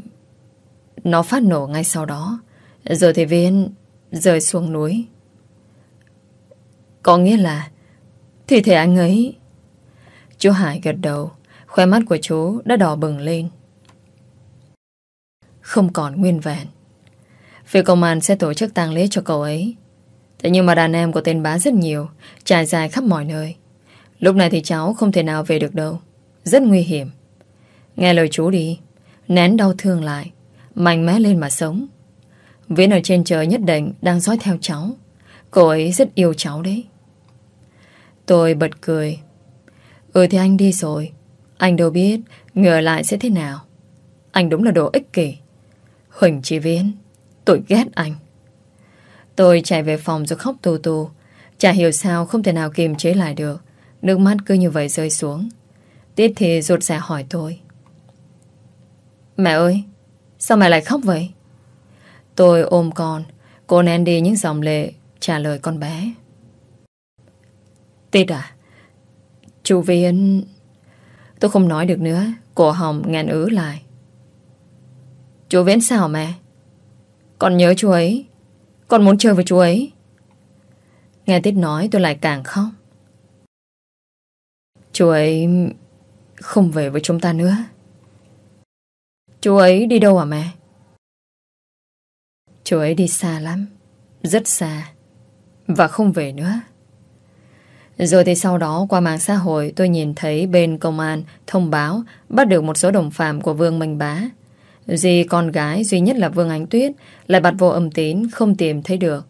Nó phát nổ ngay sau đó. Rồi thì Viên rơi xuống núi. Có nghĩa là, thi thể anh ấy. Chú Hải gật đầu, Khoe mắt của chú đã đỏ bừng lên. Không còn nguyên vẹn. Phía công an sẽ tổ chức tang lễ cho cậu ấy. Thế nhưng mà đàn em của tên bá rất nhiều, Trải dài khắp mọi nơi. Lúc này thì cháu không thể nào về được đâu. Rất nguy hiểm. Nghe lời chú đi, Nén đau thương lại, Mạnh mẽ lên mà sống. Viễn ở trên trời nhất định, đang dõi theo cháu. Cô ấy rất yêu cháu đấy. Tôi bật cười. Ừ thì anh đi rồi. Anh đâu biết, Ngờ lại sẽ thế nào. Anh đúng là đồ ích kỷ. Huỳnh Chi Viễn, Tôi ghét anh. Tôi chạy về phòng rồi khóc tù tù. Chả hiểu sao không thể nào kiềm chế lại được. Nước mắt cứ như vậy rơi xuống. Tiết thì rụt rè hỏi tôi. Mẹ ơi, Sao mẹ lại khóc vậy? Tôi ôm con. Cô nén đi những dòng lệ, Trả lời con bé. Tiết à? Chú Viên. Tôi không nói được nữa. Cổ họng ngàn ứ lại. Chú Viễn sao mẹ? Con nhớ chú ấy. Con muốn chơi với chú ấy. Nghe tết nói tôi lại càng khóc. Chú ấy không về với chúng ta nữa. Chú ấy đi đâu hả mẹ? Chú ấy đi xa lắm Rất xa Và không về nữa rồi thì sau đó qua mạng xã hội tôi nhìn thấy bên công an thông báo bắt được một số đồng phạm của Vương Minh Bá. Dì con gái duy nhất là Vương Ánh Tuyết lại bật vô âm tín không tìm thấy được.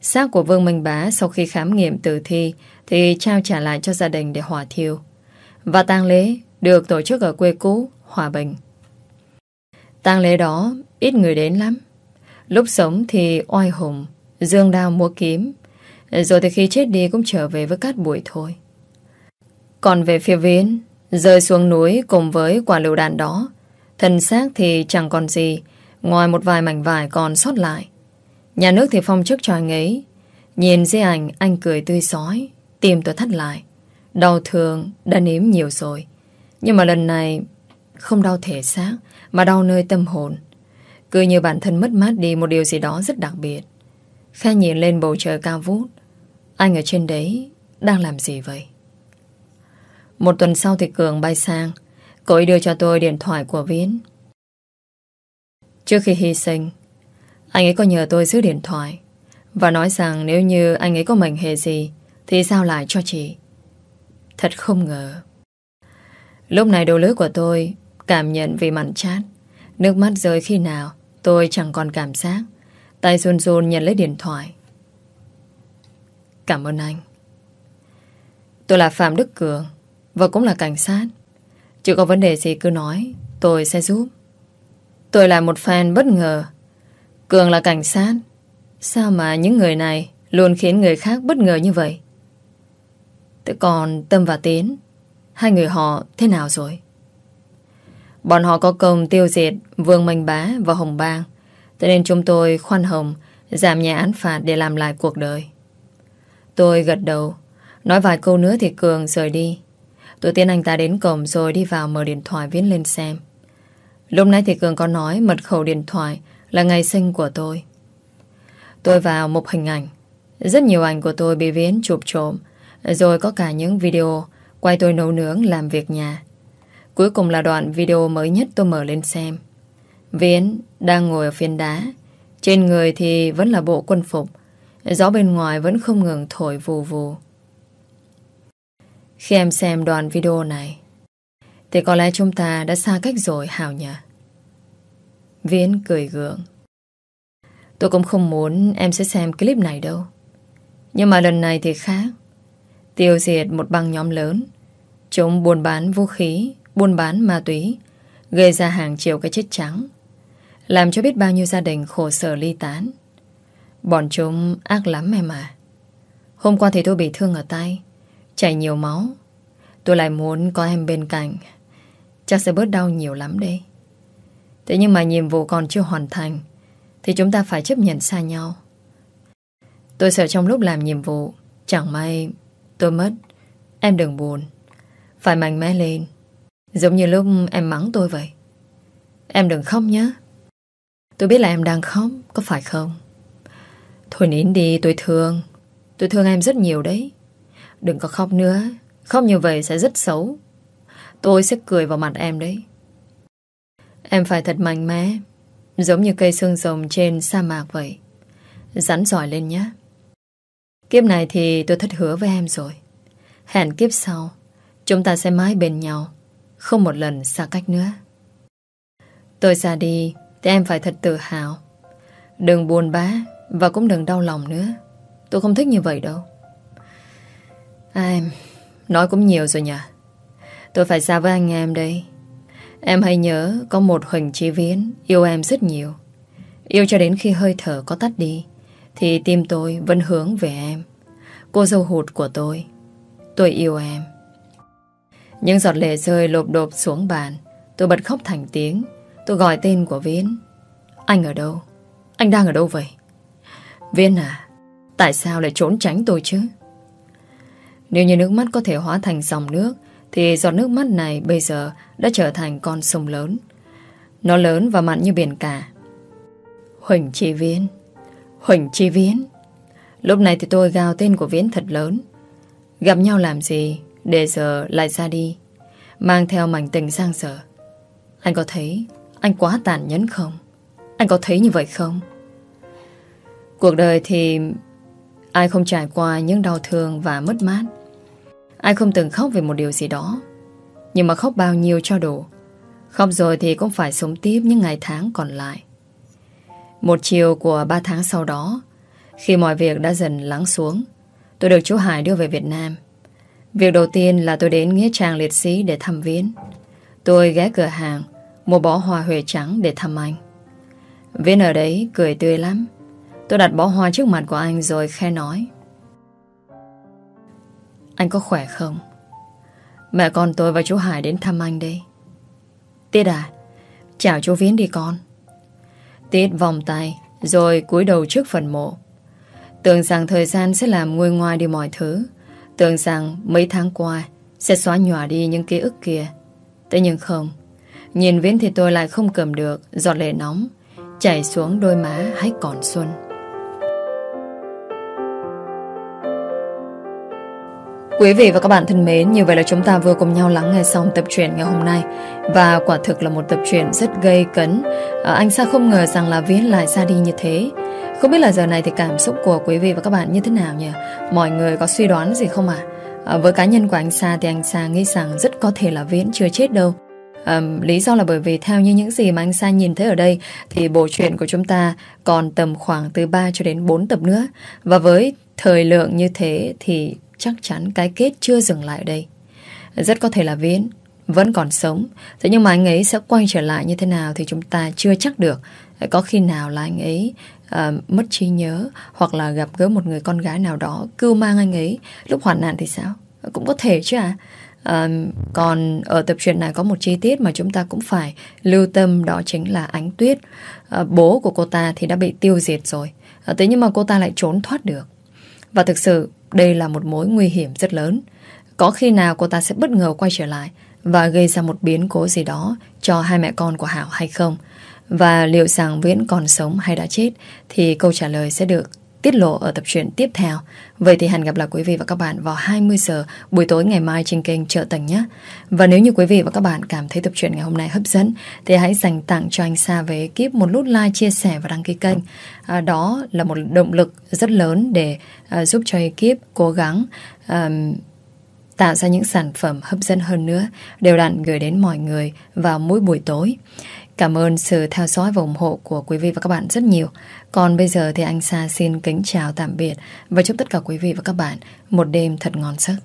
Xác của Vương Minh Bá sau khi khám nghiệm tử thi thì trao trả lại cho gia đình để hỏa thiêu. Và tang lễ được tổ chức ở quê cũ, Hòa Bình. tang lễ đó ít người đến lắm. Lúc sống thì oai hùng, dương đao mua kiếm, rồi thì khi chết đi cũng trở về với cát bụi thôi. Còn về phía viên, Rơi xuống núi cùng với quả lựu đạn đó Thân xác thì chẳng còn gì Ngoài một vài mảnh vải còn sót lại. Nhà nước thì phong chức cho anh ấy. Nhìn dưới ảnh anh cười tươi sói Tim tôi thắt lại. Đau thương đã nếm nhiều rồi. Nhưng mà lần này Không đau thể xác Mà đau nơi tâm hồn. Cứ như bản thân mất mát đi một điều gì đó rất đặc biệt. Kha nhìn lên bầu trời cao vút. Anh ở trên đấy, Đang làm gì vậy? Một tuần sau thì Cường bay sang. Cô ấy đưa cho tôi điện thoại của Viễn. Trước khi hy sinh, Anh ấy có nhờ tôi giữ điện thoại Và nói rằng nếu như anh ấy có mệnh hệ gì Thì sao lại cho chị. Thật không ngờ, Lúc này đầu lưỡi của tôi Cảm nhận vì mặn chát, Nước mắt rơi khi nào Tôi chẳng còn cảm giác. Tay run run nhận lấy điện thoại. Cảm ơn anh. Tôi là Phạm Đức Cường Và cũng là cảnh sát. Chứ có vấn đề gì cứ nói, Tôi sẽ giúp. Tôi là một fan bất ngờ. Cường là cảnh sát. Sao mà những người này Luôn khiến người khác bất ngờ như vậy? Thế còn Tâm và Tiến, Hai người họ thế nào rồi? Bọn họ có công tiêu diệt, Vương Minh Bá và Hồng Bang Thế nên chúng tôi khoan hồng, Giảm nhẹ án phạt để làm lại cuộc đời Tôi gật đầu, Nói vài câu nữa thì Cường rời đi Tôi tiến anh ta đến cổng rồi đi vào mở điện thoại viết lên xem Lúc nãy thì Cường có nói mật khẩu điện thoại là ngày sinh của tôi. Tôi vào một hình ảnh. Rất nhiều ảnh của tôi bị Viễn chụp trộm. Rồi có cả những video quay tôi nấu nướng làm việc nhà. Cuối cùng là đoạn video mới nhất tôi mở lên xem. Viễn đang ngồi ở phiên đá. Trên người thì vẫn là bộ quân phục. Gió bên ngoài vẫn không ngừng thổi vù vù. Khi em xem đoạn video này, thì có lẽ chúng ta đã xa cách rồi Hào nhỉ Viễn cười gượng Tôi cũng không muốn em sẽ xem clip này đâu Nhưng mà lần này thì khác Tiêu diệt một băng nhóm lớn Chúng buôn bán vũ khí Buôn bán ma túy, Gây ra hàng triệu cái chết trắng, Làm cho biết bao nhiêu gia đình khổ sở ly tán. Bọn chúng ác lắm em à Hôm qua thì tôi bị thương ở tay, Chảy nhiều máu. Tôi lại muốn có em bên cạnh. Chắc sẽ bớt đau nhiều lắm đây Thế nhưng mà nhiệm vụ còn chưa hoàn thành, Thì chúng ta phải chấp nhận xa nhau. Tôi sợ trong lúc làm nhiệm vụ, Chẳng may tôi mất. Em đừng buồn. Phải mạnh mẽ lên. Giống như lúc em mắng tôi vậy. Em đừng khóc nhé. Tôi biết là em đang khóc, Có phải không? Thôi nín đi, tôi thương. Tôi thương em rất nhiều đấy. Đừng có khóc nữa. Khóc như vậy sẽ rất xấu. Tôi sẽ cười vào mặt em đấy. Em phải thật mạnh mẽ. Giống như cây xương rồng trên sa mạc vậy. Rắn giỏi lên nhé. Kiếp này thì tôi thất hứa với em rồi. Hẹn kiếp sau, Chúng ta sẽ mãi bên nhau. Không một lần xa cách nữa Tôi ra đi Thì em phải thật tự hào Đừng buồn bá Và cũng đừng đau lòng nữa Tôi không thích như vậy đâu à, Em Nói cũng nhiều rồi nhỉ Tôi phải xa với anh em đây Em hãy nhớ có một Huỳnh Chi Viễn yêu em rất nhiều. Yêu cho đến khi hơi thở có tắt đi thì tim tôi vẫn hướng về em. Cô dâu hụt của tôi. Tôi yêu em. Những giọt lệ rơi lộp đột xuống bàn. Tôi bật khóc thành tiếng. Tôi gọi tên của Viễn. Anh ở đâu? Anh đang ở đâu vậy? Viễn à, tại sao lại trốn tránh tôi chứ? Nếu như nước mắt có thể hóa thành dòng nước thì giọt nước mắt này bây giờ đã trở thành con sông lớn. Nó lớn và mặn như biển cả. Huỳnh Chi Viễn Huỳnh Chi Viễn Lúc này thì tôi gào tên của Viễn thật lớn. Gặp nhau làm gì để giờ lại ra đi, mang theo mảnh tình sang sở. Anh có thấy anh quá tàn nhẫn không? Anh có thấy như vậy không? Cuộc đời thì ai không trải qua những đau thương và mất mát Ai không từng khóc về một điều gì đó Nhưng mà khóc bao nhiêu cho đủ Khóc rồi thì cũng phải sống tiếp những ngày tháng còn lại Một chiều của ba tháng sau đó, Khi mọi việc đã dần lắng xuống, Tôi được chú Hải đưa về Việt Nam Việc đầu tiên là tôi đến Nghĩa Trang Liệt Sĩ để thăm viến. Tôi ghé cửa hàng Mua bó hoa huệ trắng để thăm anh Viễn ở đấy cười tươi lắm Tôi đặt bó hoa trước mặt của anh rồi khe nói anh có khỏe không? Mẹ con tôi và chú Hải đến thăm anh đây. Tiết à? Chào chú Viễn đi con. Tiết vòng tay, Rồi cúi đầu trước phần mộ Tưởng rằng thời gian sẽ làm nguôi ngoai đi mọi thứ Tưởng rằng mấy tháng qua Sẽ xóa nhòa đi những ký ức kia. Thế nhưng không, Nhìn Viễn thì tôi lại không cầm được, Giọt lệ nóng Chảy xuống đôi má hay còn xuân. Quý vị và các bạn thân mến, như vậy là chúng ta vừa cùng nhau lắng nghe xong tập truyện ngày hôm nay và quả thực là một tập truyện rất gây cấn. À, anh Sa không ngờ rằng là Viễn lại ra đi như thế. Không biết là giờ này thì cảm xúc của quý vị và các bạn như thế nào nhỉ? Mọi người có suy đoán gì không ạ? À? À, với cá nhân của anh Sa thì anh Sa nghĩ rằng rất có thể là Viễn chưa chết đâu. À, lý do là bởi vì theo như những gì mà anh Sa nhìn thấy ở đây thì bộ truyện của chúng ta còn tầm khoảng từ 3 cho đến 4 tập nữa. Và với thời lượng như thế thì chắc chắn cái kết chưa dừng lại ở đây. Rất có thể là Viễn vẫn còn sống. Thế nhưng mà anh ấy sẽ quay trở lại như thế nào thì chúng ta chưa chắc được. Có khi nào là anh ấy uh, mất trí nhớ hoặc là gặp gỡ một người con gái nào đó cưu mang anh ấy lúc hoạn nạn thì sao? Cũng có thể chứ à. Uh, còn ở tập truyện này có một chi tiết mà chúng ta cũng phải lưu tâm đó chính là ánh tuyết. Uh, bố của cô ta thì đã bị tiêu diệt rồi. Uh, thế nhưng mà cô ta lại trốn thoát được. Và thực sự, đây là một mối nguy hiểm rất lớn. Có khi nào cô ta sẽ bất ngờ quay trở lại và gây ra một biến cố gì đó cho hai mẹ con của Hảo hay không? Và liệu rằng Viễn còn sống hay đã chết thì câu trả lời sẽ được tiết lộ ở tập truyện tiếp theo. Vậy thì hẹn gặp lại quý vị và các bạn vào 20 giờ buổi tối ngày mai trên kênh chợ Tầng nhé. Và nếu như quý vị và các bạn cảm thấy tập truyện ngày hôm nay hấp dẫn thì hãy dành tặng cho anh Sa với ekip một nút like, chia sẻ và đăng ký kênh. À, đó là một động lực rất lớn để à, giúp cho ekip cố gắng à, tạo ra những sản phẩm hấp dẫn hơn nữa đều đặn gửi đến mọi người vào mỗi buổi tối. Cảm ơn sự theo dõi và ủng hộ của quý vị và các bạn rất nhiều. Còn bây giờ thì anh Sa xin kính chào tạm biệt và chúc tất cả quý vị và các bạn một đêm thật ngon giấc.